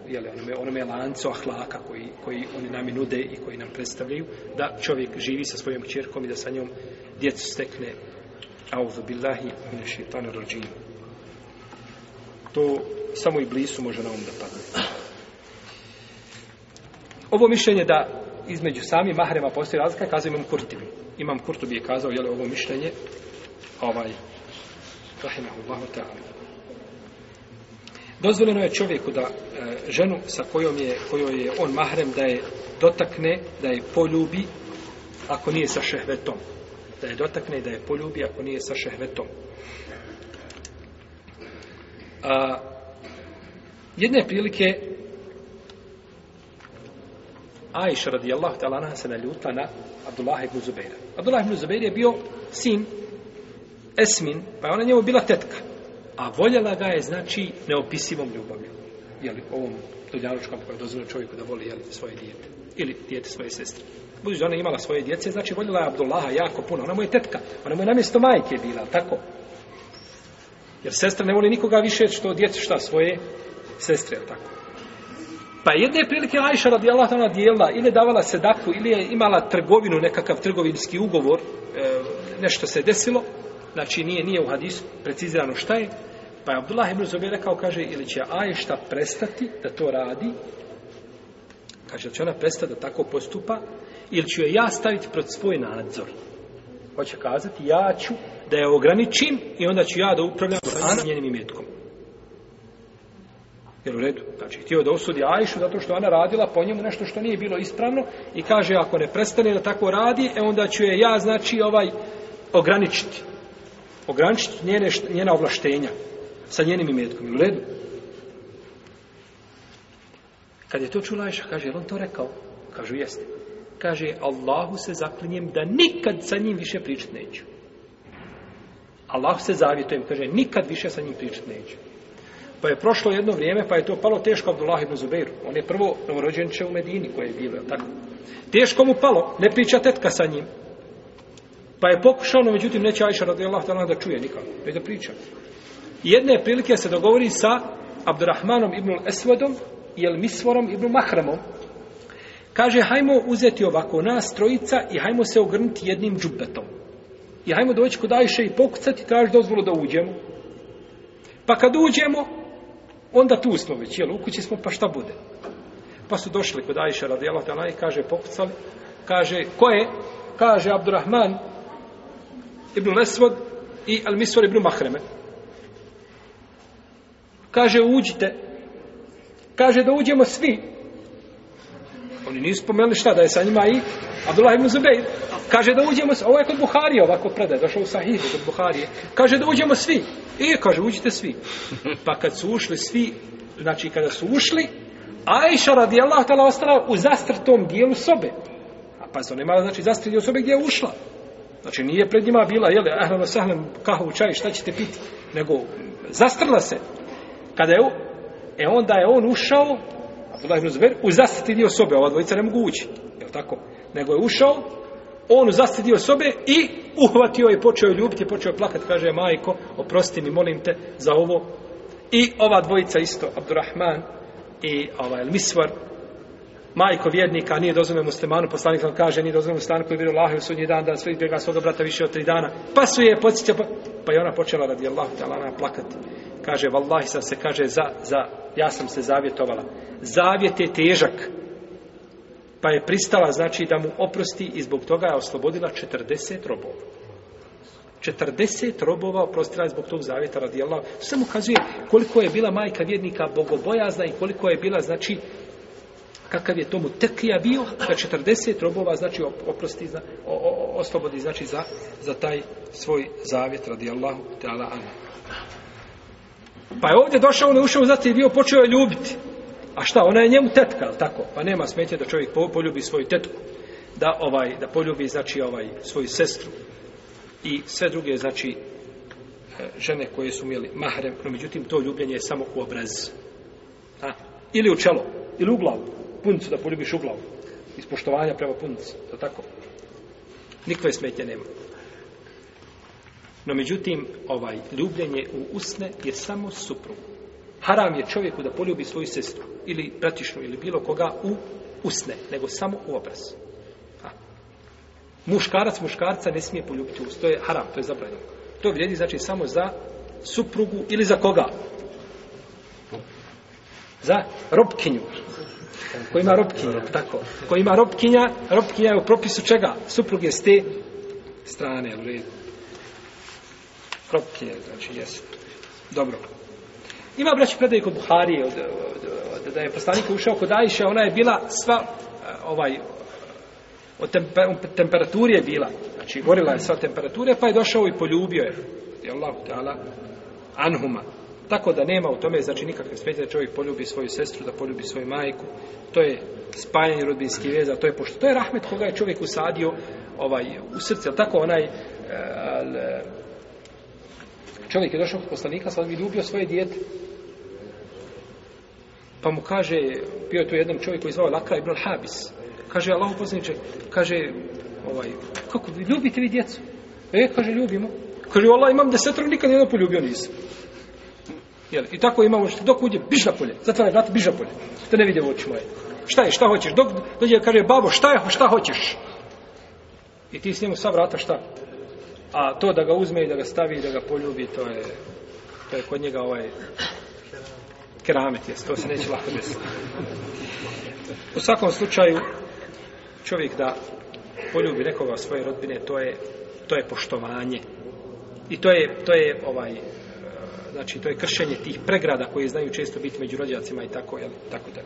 jeli, onome, onome lancu ahlaka koji, koji oni nami nude i koji nam predstavljaju, da čovjek živi sa svojom kćerkom i da sa njom djecu stekne auzu billahi mine šeitana rođim. To samo i blisu može na um da padne. Ovo mišljenje da između sami mahrema postoji razlika, kazao imam Kurtibi. Imam Kurtibi je kazao, jel, ovo mišljenje, ovaj, rahimahullahu ta'ala. Dozvoljeno je čovjeku da e, ženu sa kojom je, kojoj je on mahrem, da je dotakne, da je poljubi, ako nije sa šehvetom. Da je dotakne, da je poljubi, ako nije sa šehvetom. A, jedne prilike Aisha radijallahu ta'ala anha se naljutla na Abdullah ibn Zubeira. Abdullah ibn Zubeir je bio sin Esmin, pa je ona njemu bila tetka. A voljela ga je, znači, neopisivom ljubavlju. Jeli, ovom dunjalučkom koja je dozvoljeno čovjeku da voli jeli, svoje dijete. Ili dijete svoje sestre. Budući da ona imala svoje djece, znači voljela je Abdullaha jako puno. Ona mu je tetka. Ona mu je namjesto majke bila, tako? Jer sestra ne voli nikoga više što djece šta svoje sestre, tako? Pa jedne prilike Ajša radijallahu ta'ala dijela ili davala sedaku ili je imala trgovinu, nekakav trgovinski ugovor, e, nešto se desilo, znači nije nije u hadisu precizirano šta je, pa je Abdullah ibn Zubir rekao, kaže, ili će Ajša prestati da to radi, kaže, da će ona prestati da tako postupa, ili ću je ja staviti pred svoj nadzor. Hoće kazati, ja ću da je ograničim i onda ću ja da upravljam njenim imetkom. Jer u redu. Znači, htio da osudi Ajšu zato što ona radila po njemu nešto što nije bilo ispravno i kaže, ako ne prestane da tako radi, e onda ću je ja, znači, ovaj, ograničiti. Ograničiti njene, njena ovlaštenja sa njenim imetkom. U redu. Kad je to čula Ajša, kaže, je on to rekao? Kažu, jeste. Kaže, Allahu se zaklinjem da nikad sa njim više pričat neću. Allahu se zavjetujem, kaže, nikad više sa njim pričat neću. Pa je prošlo jedno vrijeme, pa je to palo teško Abdullah ibn Zubeiru. On je prvo novorođenče u Medini koje je bilo, tako? Teško mu palo, ne priča tetka sa njim. Pa je pokušao, no međutim neće Ajša radijallahu ta'ala da čuje nikako, već da priča. I jedne prilike se dogovori sa Abdurrahmanom ibn Esvedom i El Misvorom ibn Mahramom, Kaže, hajmo uzeti ovako nas trojica i hajmo se ogrnuti jednim džubetom. I hajmo doći kod Ajše i pokucati i traži dozvolu da uđemo. Pa kad uđemo, onda tu smo već, jel, u kući smo, pa šta bude? Pa su došli kod Ajše radijallahu tala i kaže, pokucali, kaže, ko je? Kaže, Abdurrahman ibn Lesvod i Al-Misvar ibn Mahreme. Kaže, uđite. Kaže, da uđemo svi. Oni nisu spomenuli šta, da je sa njima i Abdullah ibn Zubeir. Kaže, da uđemo, ovo je kod Buharije ovako predaj, došao u Sahihu kod Buharije. Kaže, da uđemo svi. I kaže, uđite svi. Pa kad su ušli svi, znači kada su ušli, Aisha radijallahu ta'ala ostala u zastrtom dijelu sobe. A pa se ona imala, znači, zastrti dijelu sobe gdje je ušla. Znači, nije pred njima bila, jel, ahlano sahlen, kahu, čaj, šta ćete piti, nego zastrla se. Kada je, e onda je on ušao, Abdullah ibn Zubair, u zastiti dio sobe, ova dvojica ne mogu ući, je tako? Nego je ušao, on u zastiti dio sobe i uhvatio je, počeo je ljubiti, počeo je plakati, kaže, majko, oprosti mi, molim te za ovo. I ova dvojica isto, Abdurrahman i ovaj, Misvar, majko vjernika, nije dozvoljeno muslimanu, poslanik vam kaže, nije dozvoljeno muslimanu koji je vjerio Allah u sudnji dan, da sve izbjega svoga brata više od tri dana. Pa su je podsjeća, pa, pa je ona počela radi Allah, ona plakati. Kaže, vallahi sam se, kaže, za, za, ja sam se zavjetovala. Zavjet je težak. Pa je pristala, znači, da mu oprosti i zbog toga je oslobodila 40 robova. 40 robova oprostila je zbog tog zavjeta radi Allah. Samo ukazuje koliko je bila majka vjernika bogobojazna i koliko je bila, znači, kakav je tomu tekija bio, da 40 robova, znači, oprosti, o, o, oslobodi, znači, za, za taj svoj zavjet radi Allahu ta'ala. Pa je ovdje došao, on je ušao zato je bio počeo je ljubiti. A šta, ona je njemu tetka, ali tako? Pa nema smetje da čovjek poljubi svoju tetku. Da ovaj da poljubi znači ovaj svoju sestru i sve druge znači e, žene koje su imeli mahrem, no međutim to ljubljenje je samo u obraz. A? Ili u čelo, ili u glavu. Puncu da poljubiš u glavu. Iz poštovanja prema puncu. To tako. Nikve smetje nema. No međutim, ovaj ljubljenje u usne je samo suprug. Haram je čovjeku da poljubi svoju sestru ili bratišnu ili bilo koga u usne, nego samo u obraz. A. Muškarac muškarca ne smije poljubiti u To je haram, to je zabranjeno. To vrijedi znači samo za suprugu ili za koga? Za robkinju. Ko ima robkinju, tako. Ko ima robkinja, robkinja je u propisu čega? Supruge s te strane, u redu. Robkinje, znači, jesu. Dobro. Ima braći predaj kod Buharije, od, od, od, da je poslanik ušao kod Ajše, ona je bila sva, ovaj, od temper, temperaturi je bila, znači gorila je sva temperature, pa je došao i poljubio je, je Allah, ta'ala, anhuma. Tako da nema u tome, znači nikakve smetje da čovjek poljubi svoju sestru, da poljubi svoju majku, to je spajanje rodbinskih veza, to je pošto, to je rahmet koga je čovjek usadio ovaj, u srce, ali tako onaj, e, al, e, čovjek je došao kod poslanika, sad bi ljubio svoje dijete, pa mu kaže, bio je tu jedan čovjek koji zvao Lakra ibn Habis, kaže, Allah poslaniče, kaže, ovaj, kako, ljubite vi djecu? E, kaže, ljubimo. Kaže, Allah, imam desetro, nikad jedno poljubio nisam. Jel, I tako imamo, što dok uđe, biš na polje, zatvaraj vrat, biš na polje, da ne vide u oči moje. Šta je, šta hoćeš? Dok dođe, kaže, babo, šta je, šta hoćeš? I ti s njemu sva vrata, šta? A to da ga uzme i da ga stavi i da ga poljubi, to je, to je kod njega ovaj, keramet jest, to se neće lako desiti. U svakom slučaju, čovjek da poljubi nekoga svoje rodbine, to je, to je poštovanje. I to je, to je ovaj, znači, to je kršenje tih pregrada koje znaju često biti među rođacima i tako, jel, tako da.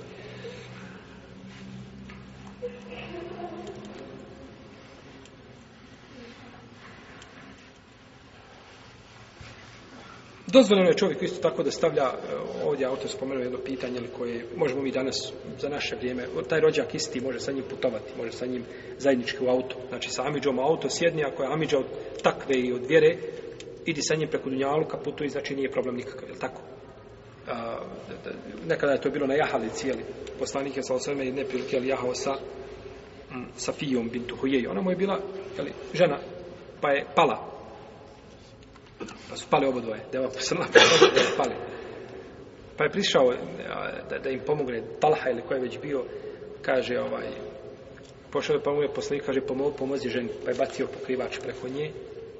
Dozvoljeno je čovjek isto tako da stavlja e, ovdje auto spomenuo jedno pitanje ili koje možemo mi danas za naše vrijeme, taj rođak isti može sa njim putovati, može sa njim zajednički u auto. Znači sa Amidžom auto sjedni, ako je Amidža od takve i od vjere, idi sa njim preko Dunjaluka, putuj, znači nije problem nikakav, je li tako? A, nekada je to bilo na jahalici, jeli, poslanik je sa osvrme jedne prilike, jeli, jahao sa m, sa Fijom bintu Hujeji. Ona mu je bila, jeli, žena, pa je pala, pa su pali obo dvoje. Deva posrla, pa oba pali. Pa je prišao a, da, da im pomogne Talha ili ko je već bio, kaže ovaj, pošao je pa pomogne poslanik, kaže pomo, pomozi ženi, pa je bacio pokrivač preko nje,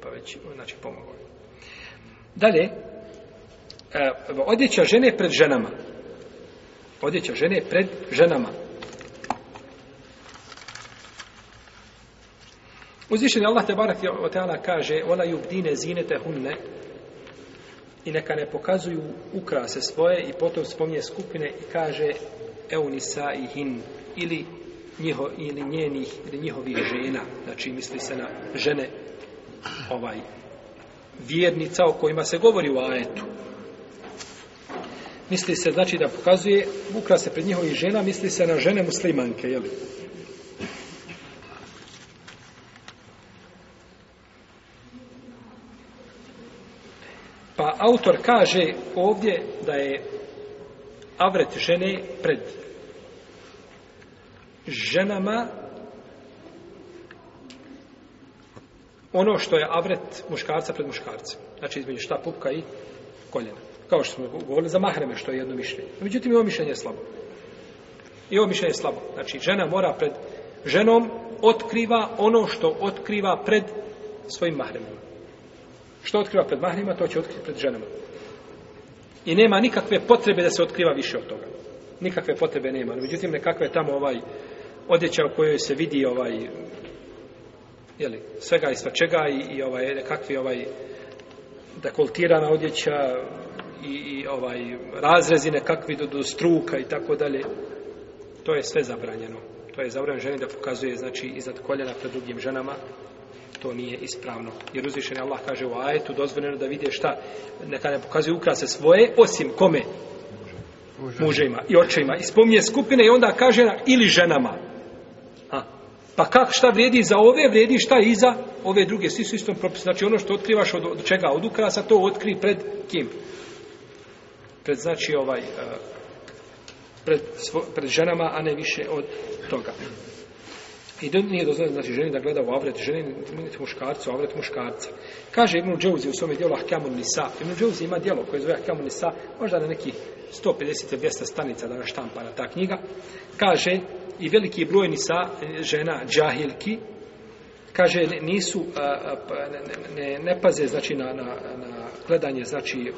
pa već, znači, pomogao. Dalje, e, odjeća žene pred ženama. Odjeća žene pred ženama. Uzvišen je Allah te barak o teala kaže Ola yubdine zinete hunne i neka ne pokazuju ukrase svoje i potom spominje skupine i kaže eunisa i hin ili njiho, ili njenih ili njihovih žena znači misli se na žene ovaj vjernica o kojima se govori u ajetu misli se znači da pokazuje ukrase pred njihovih žena misli se na žene muslimanke jel? Pa autor kaže ovdje da je avret žene pred ženama ono što je avret muškarca pred muškarcem. Znači između šta pupka i koljena. Kao što smo govorili za mahreme što je jedno mišljenje. Međutim i ovo mišljenje je slabo. I ovo mišljenje je slabo. Znači žena mora pred ženom otkriva ono što otkriva pred svojim mahremima. Što otkriva pred mahremima, to će otkriti pred ženama. I nema nikakve potrebe da se otkriva više od toga. Nikakve potrebe nema. Međutim, nekakve tamo ovaj odjeća u kojoj se vidi ovaj jeli, svega i svačega i, i ovaj, nekakvi ovaj dekoltirana odjeća i, i ovaj razrezi nekakvi do, do struka i tako dalje. To je sve zabranjeno. To je zabranjeno ženi da pokazuje znači iznad koljena pred drugim ženama to nije ispravno. Jer uzvišeni Allah kaže u ajetu dozvoljeno da vide šta neka ne pokazuje ukrase svoje osim kome muževima i očevima. I spominje skupine i onda kaže ili ženama. Pa kak šta vrijedi za ove, vrijedi šta i za ove druge. Svi su istom propisu. Znači ono što otkrivaš od, od čega? Od ukrasa, to otkri pred kim? Pred znači ovaj e, pred, svo, pred ženama, a ne više od toga. I do, nije dozvoljeno znači ženi da gleda u avret ženi, niti muškarcu, avret muškarca. Kaže Ibn Džauzi u svome dijelu Ahkamun Nisa. Ibn Džauzi ima dijelo koje zove Ahkamun Nisa, možda na nekih 150-200 stanica da štampa na ta knjiga. Kaže i veliki broj Nisa, e, žena, džahilki, kaže nisu, pa, ne, ne, ne paze znači na, na, na gledanje, znači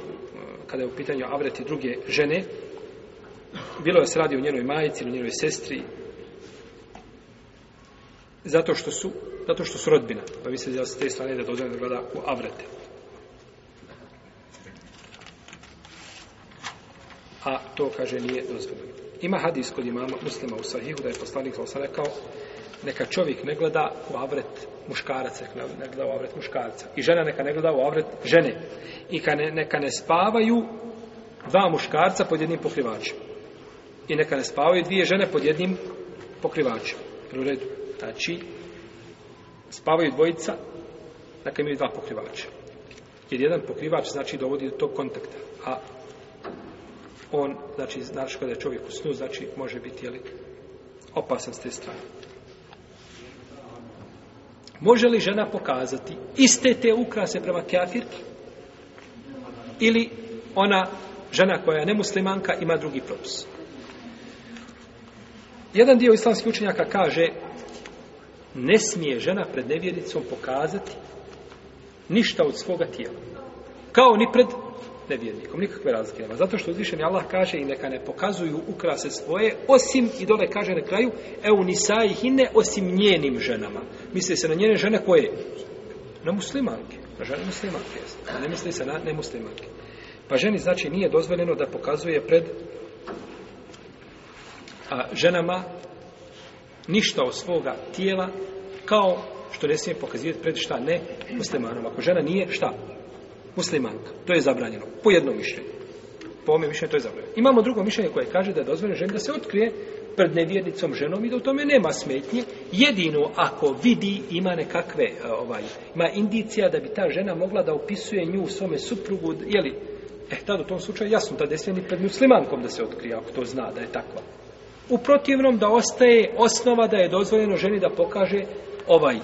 kada je u pitanju avreti druge žene, bilo je se radi o njenoj majici ili njenoj sestri, zato što su zato što su rodbina. Pa misle da se te strane da dozvoljeno gleda u avrete. A to kaže nije dozvoljeno ima hadis kod imama muslima u sahihu da je poslanik sa rekao neka čovjek ne gleda u avret muškaraca neka ne gleda u avret muškarca. I žena neka ne gleda u avret žene. I ne, neka ne spavaju dva muškarca pod jednim pokrivačem. I neka ne spavaju dvije žene pod jednim pokrivačem. U redu? Znači, spavaju dvojica, dakle imaju dva pokrivača. Jer jedan pokrivač znači dovodi do tog kontakta, a on, znači, znači kada je čovjek u snu, znači može biti, jeli, opasan s te strane. Može li žena pokazati iste te ukrase prema kafirki? Ili ona, žena koja je nemuslimanka, ima drugi propis? Jedan dio islamskih učenjaka kaže ne smije žena pred nevjericom pokazati ništa od svoga tijela. Kao ni pred nevjernikom, nikakve razlike nema. Zato što uzvišeni Allah kaže i neka ne pokazuju ukrase svoje, osim, i dole kaže na kraju, eu nisa i hine, osim njenim ženama. Misli se na njene žene koje? Na muslimanke. Na žene muslimanke. A ne misli se na nemuslimanke. Pa ženi znači nije dozvoljeno da pokazuje pred a, ženama ništa od svoga tijela kao što ne smije pokazivati pred šta ne muslimanom. Ako žena nije šta? Muslimanka. To je zabranjeno. Po jednom mišljenju. Po ovome mišljenju to je zabranjeno. Imamo drugo mišljenje koje kaže da je dozvoljeno ženi da se otkrije pred nevjernicom ženom i da u tome nema smetnje. Jedino ako vidi ima nekakve, e, ovaj, ima indicija da bi ta žena mogla da opisuje nju svome suprugu, jeli, eh, tad u tom slučaju jasno, da ne ni pred muslimankom da se otkrije, ako to zna da je takva. U protivnom da ostaje osnova da je dozvoljeno ženi da pokaže ovaj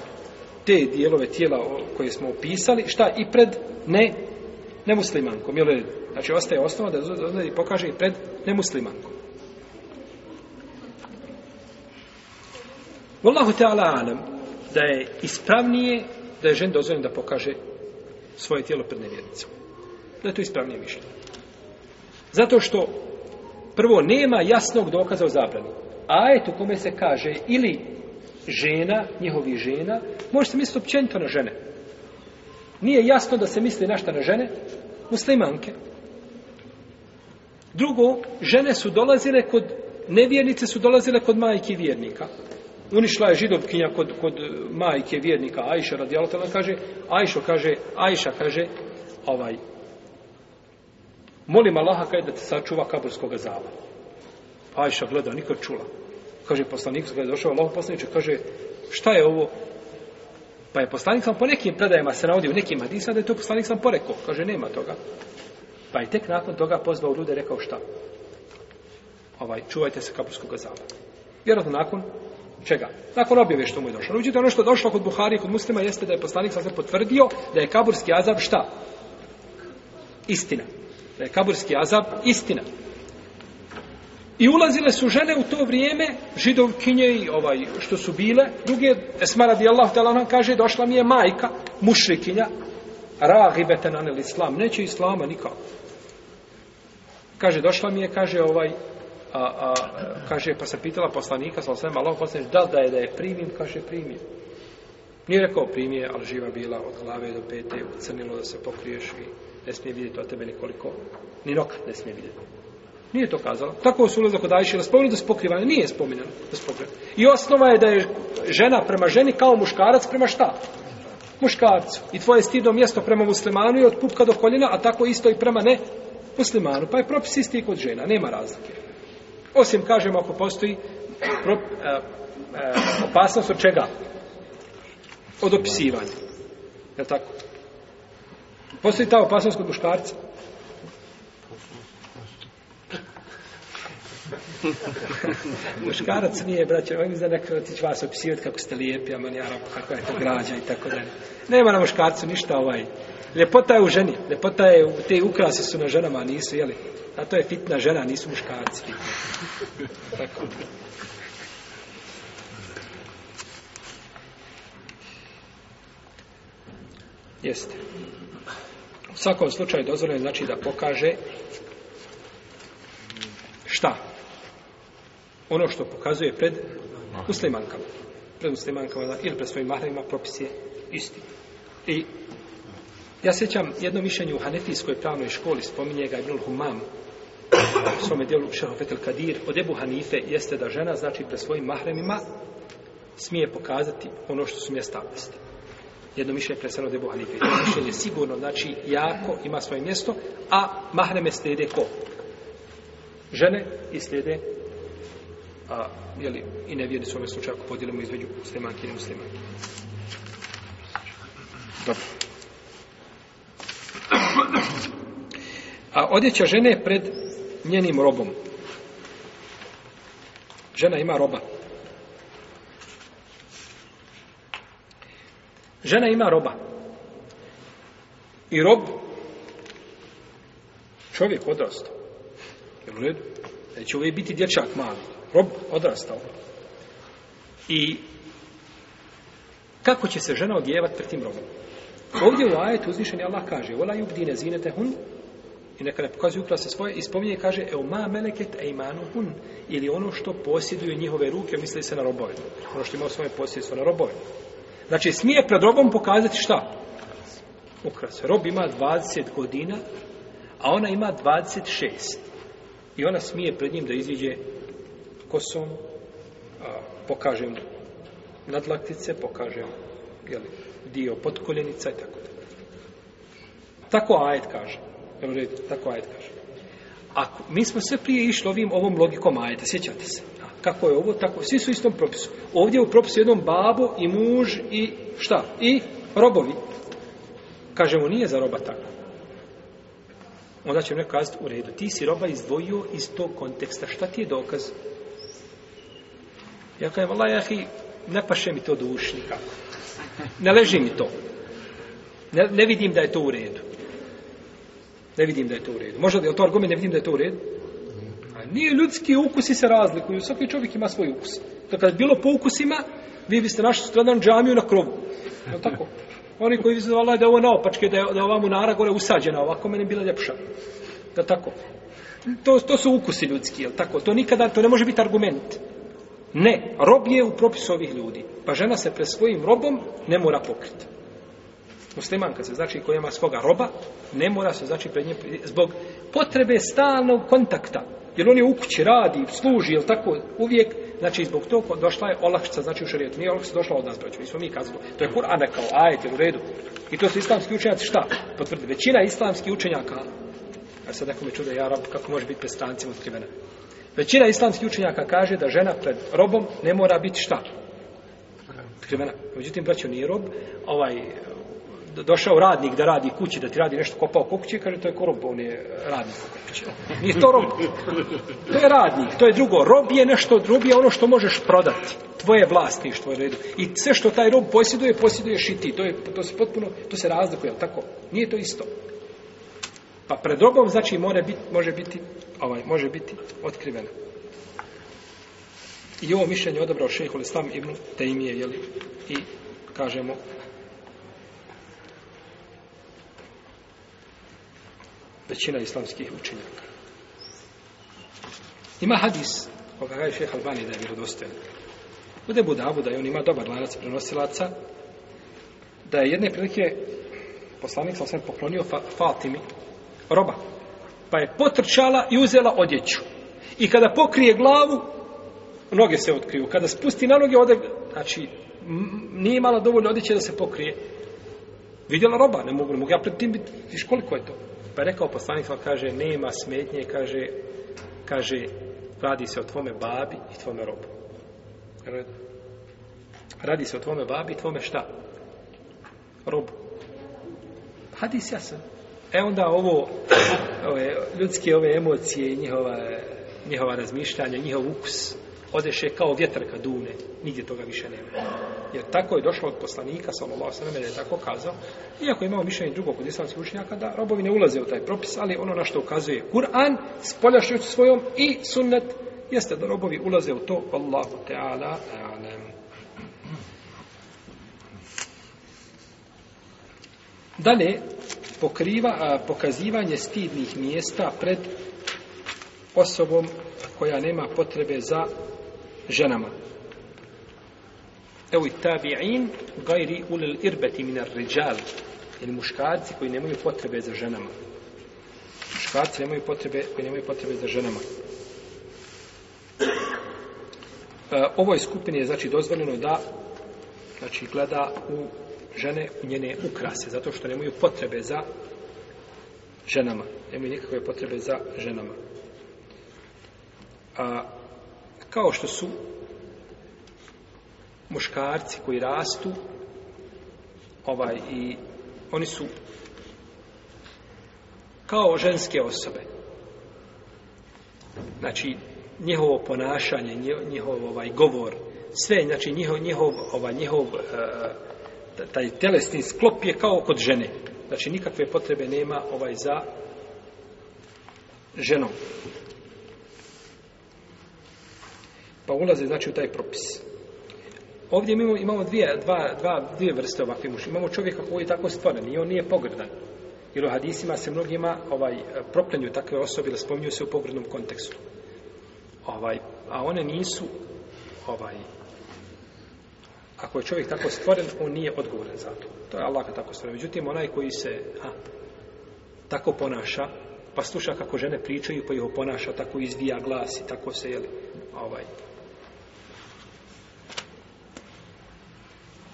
te dijelove tijela koje smo opisali, šta i pred ne nemuslimankom, jel? Znači, ostaje osnova da dozvoli i pokaže i pred nemuslimankom. Wallahu ta'ala alam, da je ispravnije da je žen dozvoljen da pokaže svoje tijelo pred nevjernicom. Da je to ispravnije mišljenje. Zato što prvo nema jasnog dokaza o zabrani. Ajet u kome se kaže ili žena, njihovi žena, može se misliti općenito na žene. Nije jasno da se misli našta na žene, muslimanke. Drugo, žene su dolazile kod, nevjernice su dolazile kod majke vjernika. Unišla je židovkinja kod, kod e, majke vjernika, Ajša radijalot, kaže, Ajšo kaže, Ajša kaže, ovaj, molim Allaha kaj da te sačuva kaburskog zala. Ajša gleda, nikad čula. Kaže, poslanik, kada je došao Allah poslaniče, kaže, šta je ovo? Pa je poslanik sam po nekim predajama se navodi u nekim hadisa da je to poslanik sam porekao. Kaže, nema toga. Pa je tek nakon toga pozvao ljude rekao šta? Ovaj, čuvajte se kaburskog zaba. Vjerojatno nakon čega? Nakon objave što mu je došlo. Uđite ono što je došlo kod Buhari i kod muslima jeste da je poslanik sam potvrdio da je kaburski azab šta? Istina. Da je kaburski azab istina. I ulazile su žene u to vrijeme, židovkinje i ovaj, što su bile, druge, Esma radi ta'ala nam kaže, došla mi je majka, mušrikinja, ragibete anel islam, neće islama nikako. Kaže, došla mi je, kaže, ovaj, a, a, kaže, pa se pitala poslanika, sa osvijem, Allah poslanik, da, da je, da je primim, kaže, primim. Nije rekao primije, ali živa bila od glave do pete, crnilo da se pokriješ i ne smije vidjeti od tebe nikoliko, ni nokat ne smije vidjeti. Nije to kazala. Tako su ulazak od Ajše, spomenuti da spokrivanje. nije spominjeno da spokrivanje. I osnova je da je žena prema ženi kao muškarac prema šta? Muškarcu. I tvoje stidno mjesto prema muslimanu je od pupka do koljena, a tako isto i prema ne muslimanu. Pa je propis isti kod žena, nema razlike. Osim, kažemo, ako postoji pro, e, e, opasnost od čega? Od opisivanja. Je tako? Postoji ta opasnost kod muškarca? Muškarac nije, braće, on mi za nekako ti vas opisivati kako ste lijepi, a mani arab, kako je to građa i tako dalje. Nema na muškarcu ništa ovaj. Ljepota je u ženi, ljepota je, u te ukrase su na ženama, a nisu, jeli? A to je fitna žena, nisu muškarci. Tako. Jeste. U svakom slučaju dozvoljeno znači da pokaže šta? Ono što pokazuje pred muslimankama. Pred muslimankama ili pred svojim mahrima propis je isti. I ja sećam jedno mišljenje u Hanefijskoj pravnoj školi, spominje ga Ibnul Humam, u svome dijelu Šehofet el Kadir, od Ebu Hanife jeste da žena, znači, pred svojim mahremima smije pokazati ono što su mjesta abdesti. Jedno mišljenje preseno od Ebu Hanife. Jedno mišljenje sigurno, znači, jako ima svoje mjesto, a mahreme slijede ko? Žene i slijede a, jeli, i nevjerni su ove slučaj ako podijelimo između muslimanke i nemuslimanke. Dobro. A odjeća žene pred njenim robom. Žena ima roba. Žena ima roba. I rob čovjek odrastao. Je u redu? Neće uvijek biti dječak mali. Rob odrastao. I kako će se žena odjevati pred tim robom? Ovdje u ajetu uzvišeni Allah kaže Ola yubdine zinete hun i neka ne pokazuju ukrase svoje i spominje i kaže Eo ma meleket e imanu hun ili ono što posjeduju njihove ruke misli se na robove. Ono što ima svoje posjedstvo na robove. Znači smije pred robom pokazati šta? Ukras. Rob ima 20 godina a ona ima 26. I ona smije pred njim da iziđe kosom, a, pokažem nadlaktice, pokažem jeli, dio potkoljenica i tako da. Tako ajet kaže. Jel red, tako ajet kaže. Ako, mi smo sve prije išli ovim ovom logikom ajeta, sjećate se. A, kako je ovo, tako, svi su u istom propisu. Ovdje u propisu jednom babo i muž i šta? I robovi. Kažemo, nije za roba tako. Onda će mi kazati, u redu, ti si roba izdvojio iz tog konteksta. Šta ti je dokaz? Ja kažem, Allah, jahi, ne paše mi to duš nikako. Ne leži mi to. Ne, ne vidim da je to u redu. Ne vidim da je to u redu. Možda je to argument, ne vidim da je to u redu? A nije ljudski ukusi se razlikuju. Svaki čovjek ima svoj ukus. To kad bilo po ukusima, vi biste našli sutradan džamiju na krovu. Je tako? Oni koji su Allah da je ovo naopačke, da je, da je ova munara gore usađena, ovako meni bila ljepša. Da tako? To, to su ukusi ljudski, je tako? To nikada, to ne može biti argument. Ne, rob je u propisu ovih ljudi. Pa žena se pred svojim robom ne mora pokriti. Muslimanka se, znači, koja ima svoga roba, ne mora se, znači, pred njim, zbog potrebe stalnog kontakta. Jer on je u kući, radi, služi, jel tako, uvijek, znači, zbog toga došla je olakšica, znači, u šarijetu. Nije olakšica došla od nas, braću, mi smo mi kazali. To je Kur'an rekao, ajet, u redu. I to su islamski učenjaci, šta? Potvrdi, većina islamskih učenjaka, a sad nekome čude, ja rab, kako može biti pred strancima otkrivena. Većina islamskih učenjaka kaže da žena pred robom ne mora biti šta? Otkrivena. Međutim, braćo, nije rob, ovaj, došao radnik da radi kući, da ti radi nešto kopao po kući, kaže to je ko rob, on je radnik po kući. Nije to rob. To je radnik, to je drugo. Rob je nešto, rob je ono što možeš prodati. Tvoje vlasništvo je redu. I sve što taj rob posjeduje, posjeduješ i ti. To, je, to se potpuno, to se razlikuje, tako? Nije to isto. Pa pred robom, znači, može biti, može biti, ovaj, može biti otkrivena. I ovo mišljenje odabrao šehol Islam ibn Tejmije, jeli, i kažemo, većina islamskih učenjaka. Ima hadis, koga kaže šejh Albani da je vjerodostojan. U Debu Davuda je on ima dobar lanac prenosilaca, da je jedne prilike poslanik sam sam poklonio fa Fatimi roba. Pa je potrčala i uzela odjeću. I kada pokrije glavu, noge se otkriju. Kada spusti na noge, ode, znači, nije imala dovoljno odjeće da se pokrije. Vidjela roba, ne mogu, ne mogu ja pred tim biti, viš koliko je to. Pa je rekao poslanik, kaže, nema smetnje, kaže, kaže, radi se o tvome babi i tvome robu. Radi se o tvome babi i tvome šta? Robu. Hadis jasan. E onda ovo, ove, ljudske ove emocije, njihova, njihova razmišljanja, njihov ukus, odeše kao vjetar kad dune, nigdje toga više nema. Jer tako je došlo od poslanika, sallallahu sallam, da je tako kazao, iako imamo mišljenje drugog od islamskih učenjaka, da robovi ne ulaze u taj propis, ali ono na što ukazuje Kur'an, spoljašnjoću svojom i sunnet, jeste da robovi ulaze u to, Allahu Teala, alem. Dalje, pokriva, a, pokazivanje stidnih mjesta pred osobom koja nema potrebe za ženama. Evo i tabi'in gajri ulil irbeti minar ređal ili muškarci koji nemaju potrebe za ženama. Muškarci nemaju potrebe, koji nemaju potrebe za ženama. E, ovoj skupini je znači dozvoljeno da znači gleda u žene u njene ukrase, zato što nemaju potrebe za ženama. Nemaju nikakve potrebe za ženama. A, kao što su muškarci koji rastu, ovaj, i oni su kao ženske osobe. Znači, njihovo ponašanje, njihov ovaj govor, sve, znači njihov, njihov, ovaj, njihov uh, taj telesni sklop je kao kod žene. Znači nikakve potrebe nema ovaj za ženom. Pa ulaze znači u taj propis. Ovdje imamo, imamo dvije, dva, dva, dvije vrste ovakvih muša. Imamo čovjeka koji je tako stvoren i on nije pogrdan. Jer u hadisima se mnogima ovaj, proklenju takve osobe da spominju se u pogrednom kontekstu. Ovaj, a one nisu ovaj, ako je čovjek tako stvoren, on nije odgovoran za to. To je Allah tako stvoren. Međutim, onaj koji se ha, tako ponaša, pa sluša kako žene pričaju, pa ih ponaša, tako izvija glas i tako se, jeli, ovaj,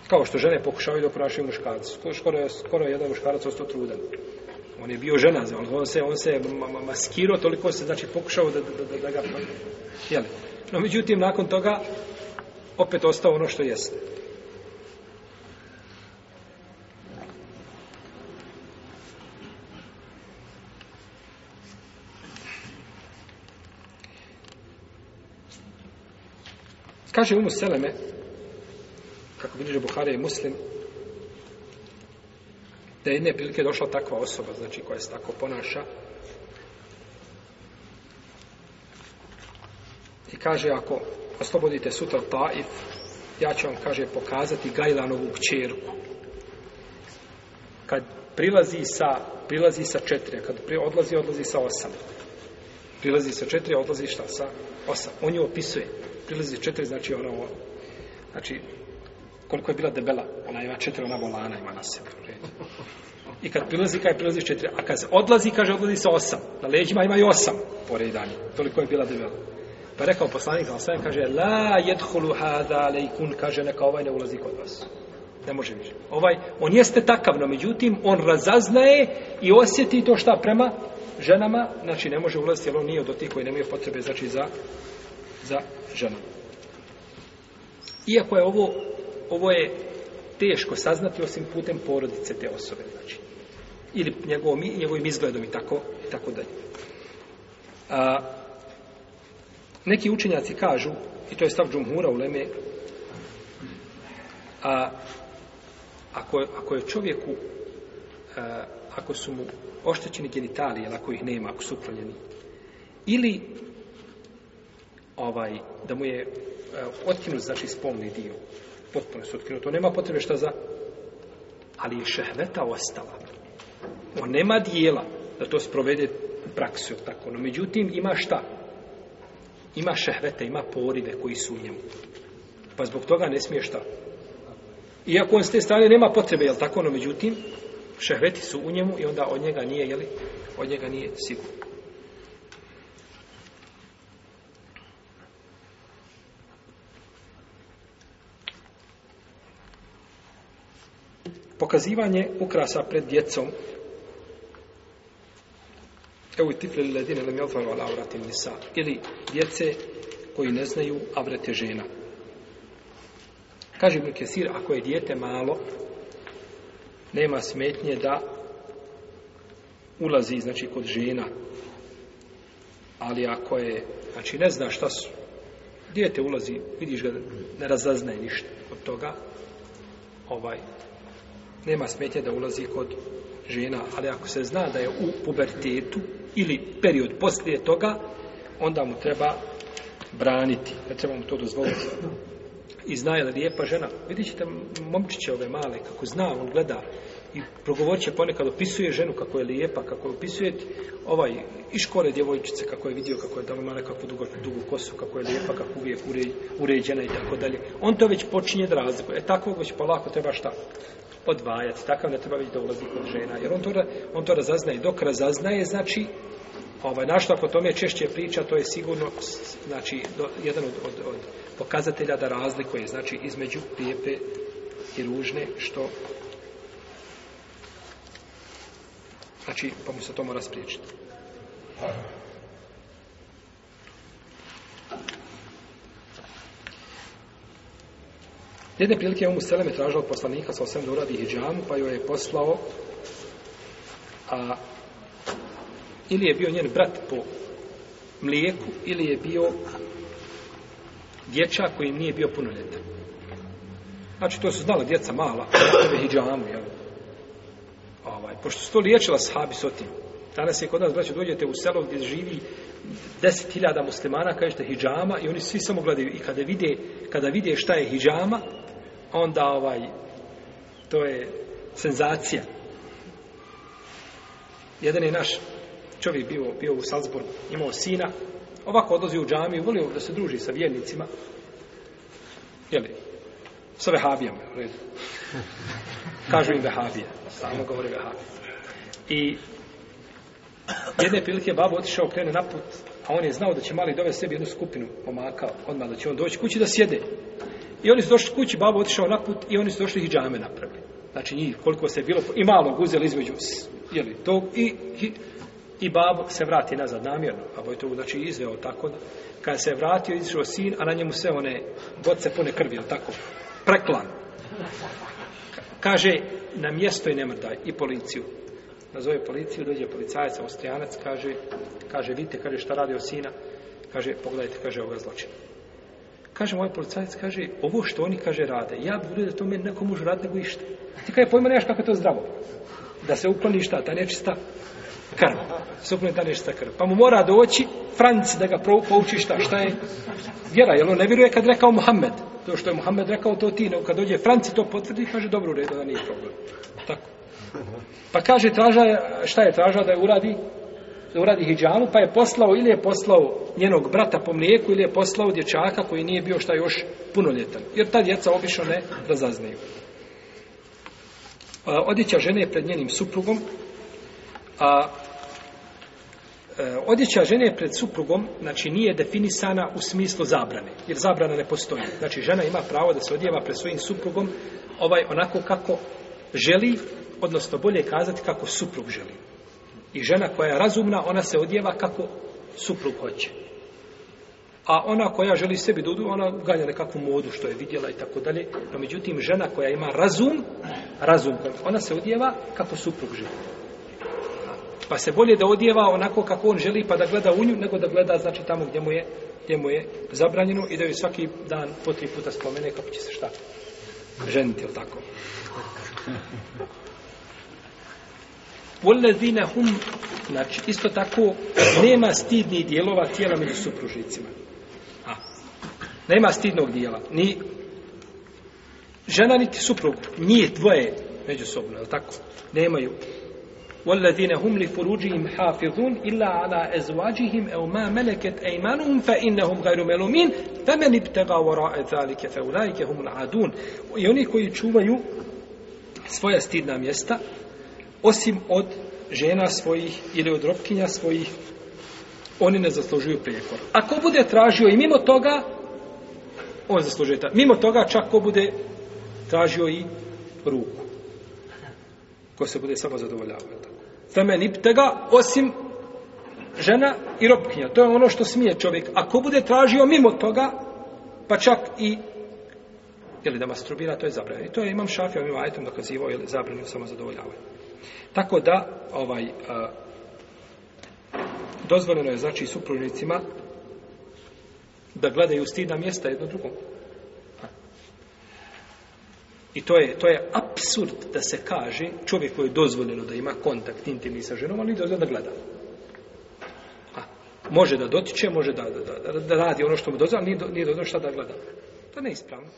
kao što žene pokušavaju da ponašaju muškarci. Skoro je, skoro je jedan muškarac ostao trudan. On je bio žena, on se, on se maskirao, toliko se, znači, pokušao da, da, da, da ga... Jeli. No, međutim, nakon toga, opet ostao ono što jeste. Kaže Umu Seleme, kako bilježe Buhara i Muslim, da je jedne prilike došla takva osoba, znači koja se tako ponaša, i kaže, ako oslobodite sutra Taif, ja ću vam, kaže, pokazati Gajlanovu kćerku. Kad prilazi sa, prilazi sa četiri, kad pri, odlazi, odlazi sa osam. Prilazi sa četiri, odlazi šta? Sa osam. On ju opisuje. Prilazi četiri, znači ono, znači, koliko je bila debela, ona ima četiri, ona volana ima na sebi. I kad prilazi, kaže prilazi s četiri, a kad se odlazi, kaže odlazi sa osam. Na leđima ima i osam poredani. Toliko je bila debela. Pa rekao poslanik, ali kaže, la jedhulu hada lejkun, kaže, neka ovaj ne ulazi kod vas. Ne može više. Ovaj, on jeste takav, no međutim, on razaznaje i osjeti to šta prema ženama, znači ne može ulaziti, jer on nije od tih koji nemaju potrebe, znači za, za ženu. Iako je ovo, ovo je teško saznati osim putem porodice te osobe, znači. Ili njegovom, njegovim izgledom i tako, i tako dalje. A, neki učenjaci kažu, i to je stav džumhura u Leme, a, ako, ako je čovjeku, a, ako su mu oštećeni genitalije, ako ih nema, ako su uklonjeni, ili ovaj, da mu je a, otkinut, znači, spolni dio, potpuno su otkinuto, nema potrebe šta za, ali je šehveta ostala. On nema dijela da to sprovede praksu, tako, no međutim ima šta? Ima šehvete, ima porive koji su u njemu. Pa zbog toga ne smije šta? Iako on s te strane nema potrebe, jel tako, no međutim, šehveti su u njemu i onda od njega nije, jeli, od njega nije sigurno. Pokazivanje ukrasa pred djecom Evo i tifle ledine lem jelfaru ala avrati nisa. Ili djece koji ne znaju avrete žena. Kaže Ibn Kesir, ako je dijete malo, nema smetnje da ulazi, znači, kod žena. Ali ako je, znači, ne zna šta su, dijete ulazi, vidiš ga, ne razaznaje ništa od toga, ovaj, nema smetje da ulazi kod žena, ali ako se zna da je u pubertetu ili period poslije toga, onda mu treba braniti, ne treba mu to dozvoliti. I zna je li lijepa žena. Vidjet ćete momčiće ove male, kako zna, on gleda i progovorit će ponekad, opisuje ženu kako je lijepa, kako je opisuje ovaj, i škole djevojčice, kako je vidio, kako je da ima kako dugu, dugu kosu, kako je lijepa, kako uvijek uređena i tako dalje. On to već počinje da razlikuje. E tako već polako treba šta? Odvajati. Takav ne treba biti da ulazi kod žena. Jer on to, on to razaznaje. Dok razaznaje, znači, ovaj, našto ako tome češće priča, to je sigurno, znači, do, jedan od, od, od pokazatelja da razlikuje, znači, između lijepe i ružne, što znači, pa mu se to mora spriječiti. Jedne prilike Umu Seleme tražila od poslanika sa osam da uradi hijjamu, pa joj je poslao a, ili je bio njen brat po mlijeku, ili je bio dječak koji nije bio punoljetan. Znači, to su znala djeca mala, tebe hijjamu, jel? Ovaj, pošto su to liječila sahabi s otim. Danas je kod nas, braće, dođete u selo gdje živi deset hiljada muslimana, kažete hijjama i oni svi samo gledaju. I kada vide, kada vide šta je hijjama, onda ovaj, to je senzacija. Jedan je naš čovjek bio, bio u Salzburgu, imao sina, ovako odlazi u džamiju, volio da se druži sa vjernicima, jeli, sa vehabijama, redu. Kažu im vehabija, samo govori vehabija. I jedne prilike babo otišao, krene na put, a on je znao da će mali dovesti sebi jednu skupinu pomaka, odmah da će on doći kući da sjede. I oni su došli kući, babo otišao na put i oni su došli hijjame napravili. Znači njih koliko se bilo, i malo uzeli između, jeli, tog, i, i, i babo se vrati nazad namjerno. Babo je to znači izveo tako da, kada se vratio, izišao sin, a na njemu sve one boce pune krvi, tako, preklan. Kaže, na mjesto i ne mrdaj, i policiju. Nazove policiju, dođe policajac, austrijanac, kaže, kaže, vidite, kaže, šta radi o sina, kaže, pogledajte, kaže, ovoga zločina. Kaže moj policajac, kaže, ovo što oni, kaže, rade, ja bi volio da to meni neko može raditi nego išta. Ti kaže, pojma nemaš kako je to zdravo. da se ukloni šta, ta nečista krv. Se ukloni ta nečista krv. Pa mu mora doći Franci da ga pouči šta, šta je vjera, jer on ne vjeruje kad rekao Muhammed. To što je Muhammed rekao, to ti, nego kad dođe Franci to potvrdi, kaže dobro u redu, da nije problem. Tako. Pa kaže, traža, šta je traža da je uradi? Da uradi hijjamu, pa je poslao, ili je poslao njenog brata po mlijeku, ili je poslao dječaka koji nije bio šta još punoljetan. Jer ta djeca obično ne razaznaju. Odjeća žene pred njenim suprugom, a e, odjeća žene pred suprugom, znači nije definisana u smislu zabrane, jer zabrana ne postoji. Znači žena ima pravo da se odjeva pred svojim suprugom ovaj onako kako želi, odnosno bolje kazati kako suprug želi. I žena koja je razumna, ona se odjeva kako suprug hoće. A ona koja želi sebi dudu, ona ganja nekakvu modu što je vidjela i tako dalje. No međutim, žena koja ima razum, razum, ona se odjeva kako suprug želi. Pa se bolje da odjeva onako kako on želi, pa da gleda u nju, nego da gleda znači tamo gdje mu je, gdje mu je zabranjeno i da joj svaki dan po tri puta spomene kako će se šta ženiti, ili tako. Voledine hum, znači isto tako, nema stidnih dijelova tijela među supružnicima. A, nema stidnog dijela, ni žena, niti suprug, nije dvoje međusobno, je tako? Nemaju. Voledine hum li furuđihim hafidhun illa ala ezvađihim eu ma meleket ejmanuhum fa innehum gajru melumin fe meni ptega vora e thalike fe ulajike hum adun. I oni koji čuvaju svoja stidna mjesta, osim od žena svojih ili od robkinja svojih oni ne zaslužuju prijekor. Ako bude tražio i mimo toga on zaslužuje ta. Mimo toga čak ko bude tražio i ruku. Ko se bude samo zadovoljavao. Tako. niptega, osim žena i robkinja. To je ono što smije čovjek. Ako bude tražio mimo toga, pa čak i ili da masturbira, to je zabranjeno. I to je imam šafija ovim ajetom dokazivao, ili zabranjeno samo zadovoljavanje. Tako da, ovaj, a, dozvoljeno je, znači, supružnicima da gledaju stidna mjesta jedno drugom. I to je, to je absurd da se kaže čovjeku je dozvoljeno da ima kontakt intimni sa ženom, ali nije dozvoljeno da gleda. A, može da dotiče, može da, da, da, da radi ono što mu dozvoljeno, ali nije, nije dozvoljeno šta da gleda. To je neispravno.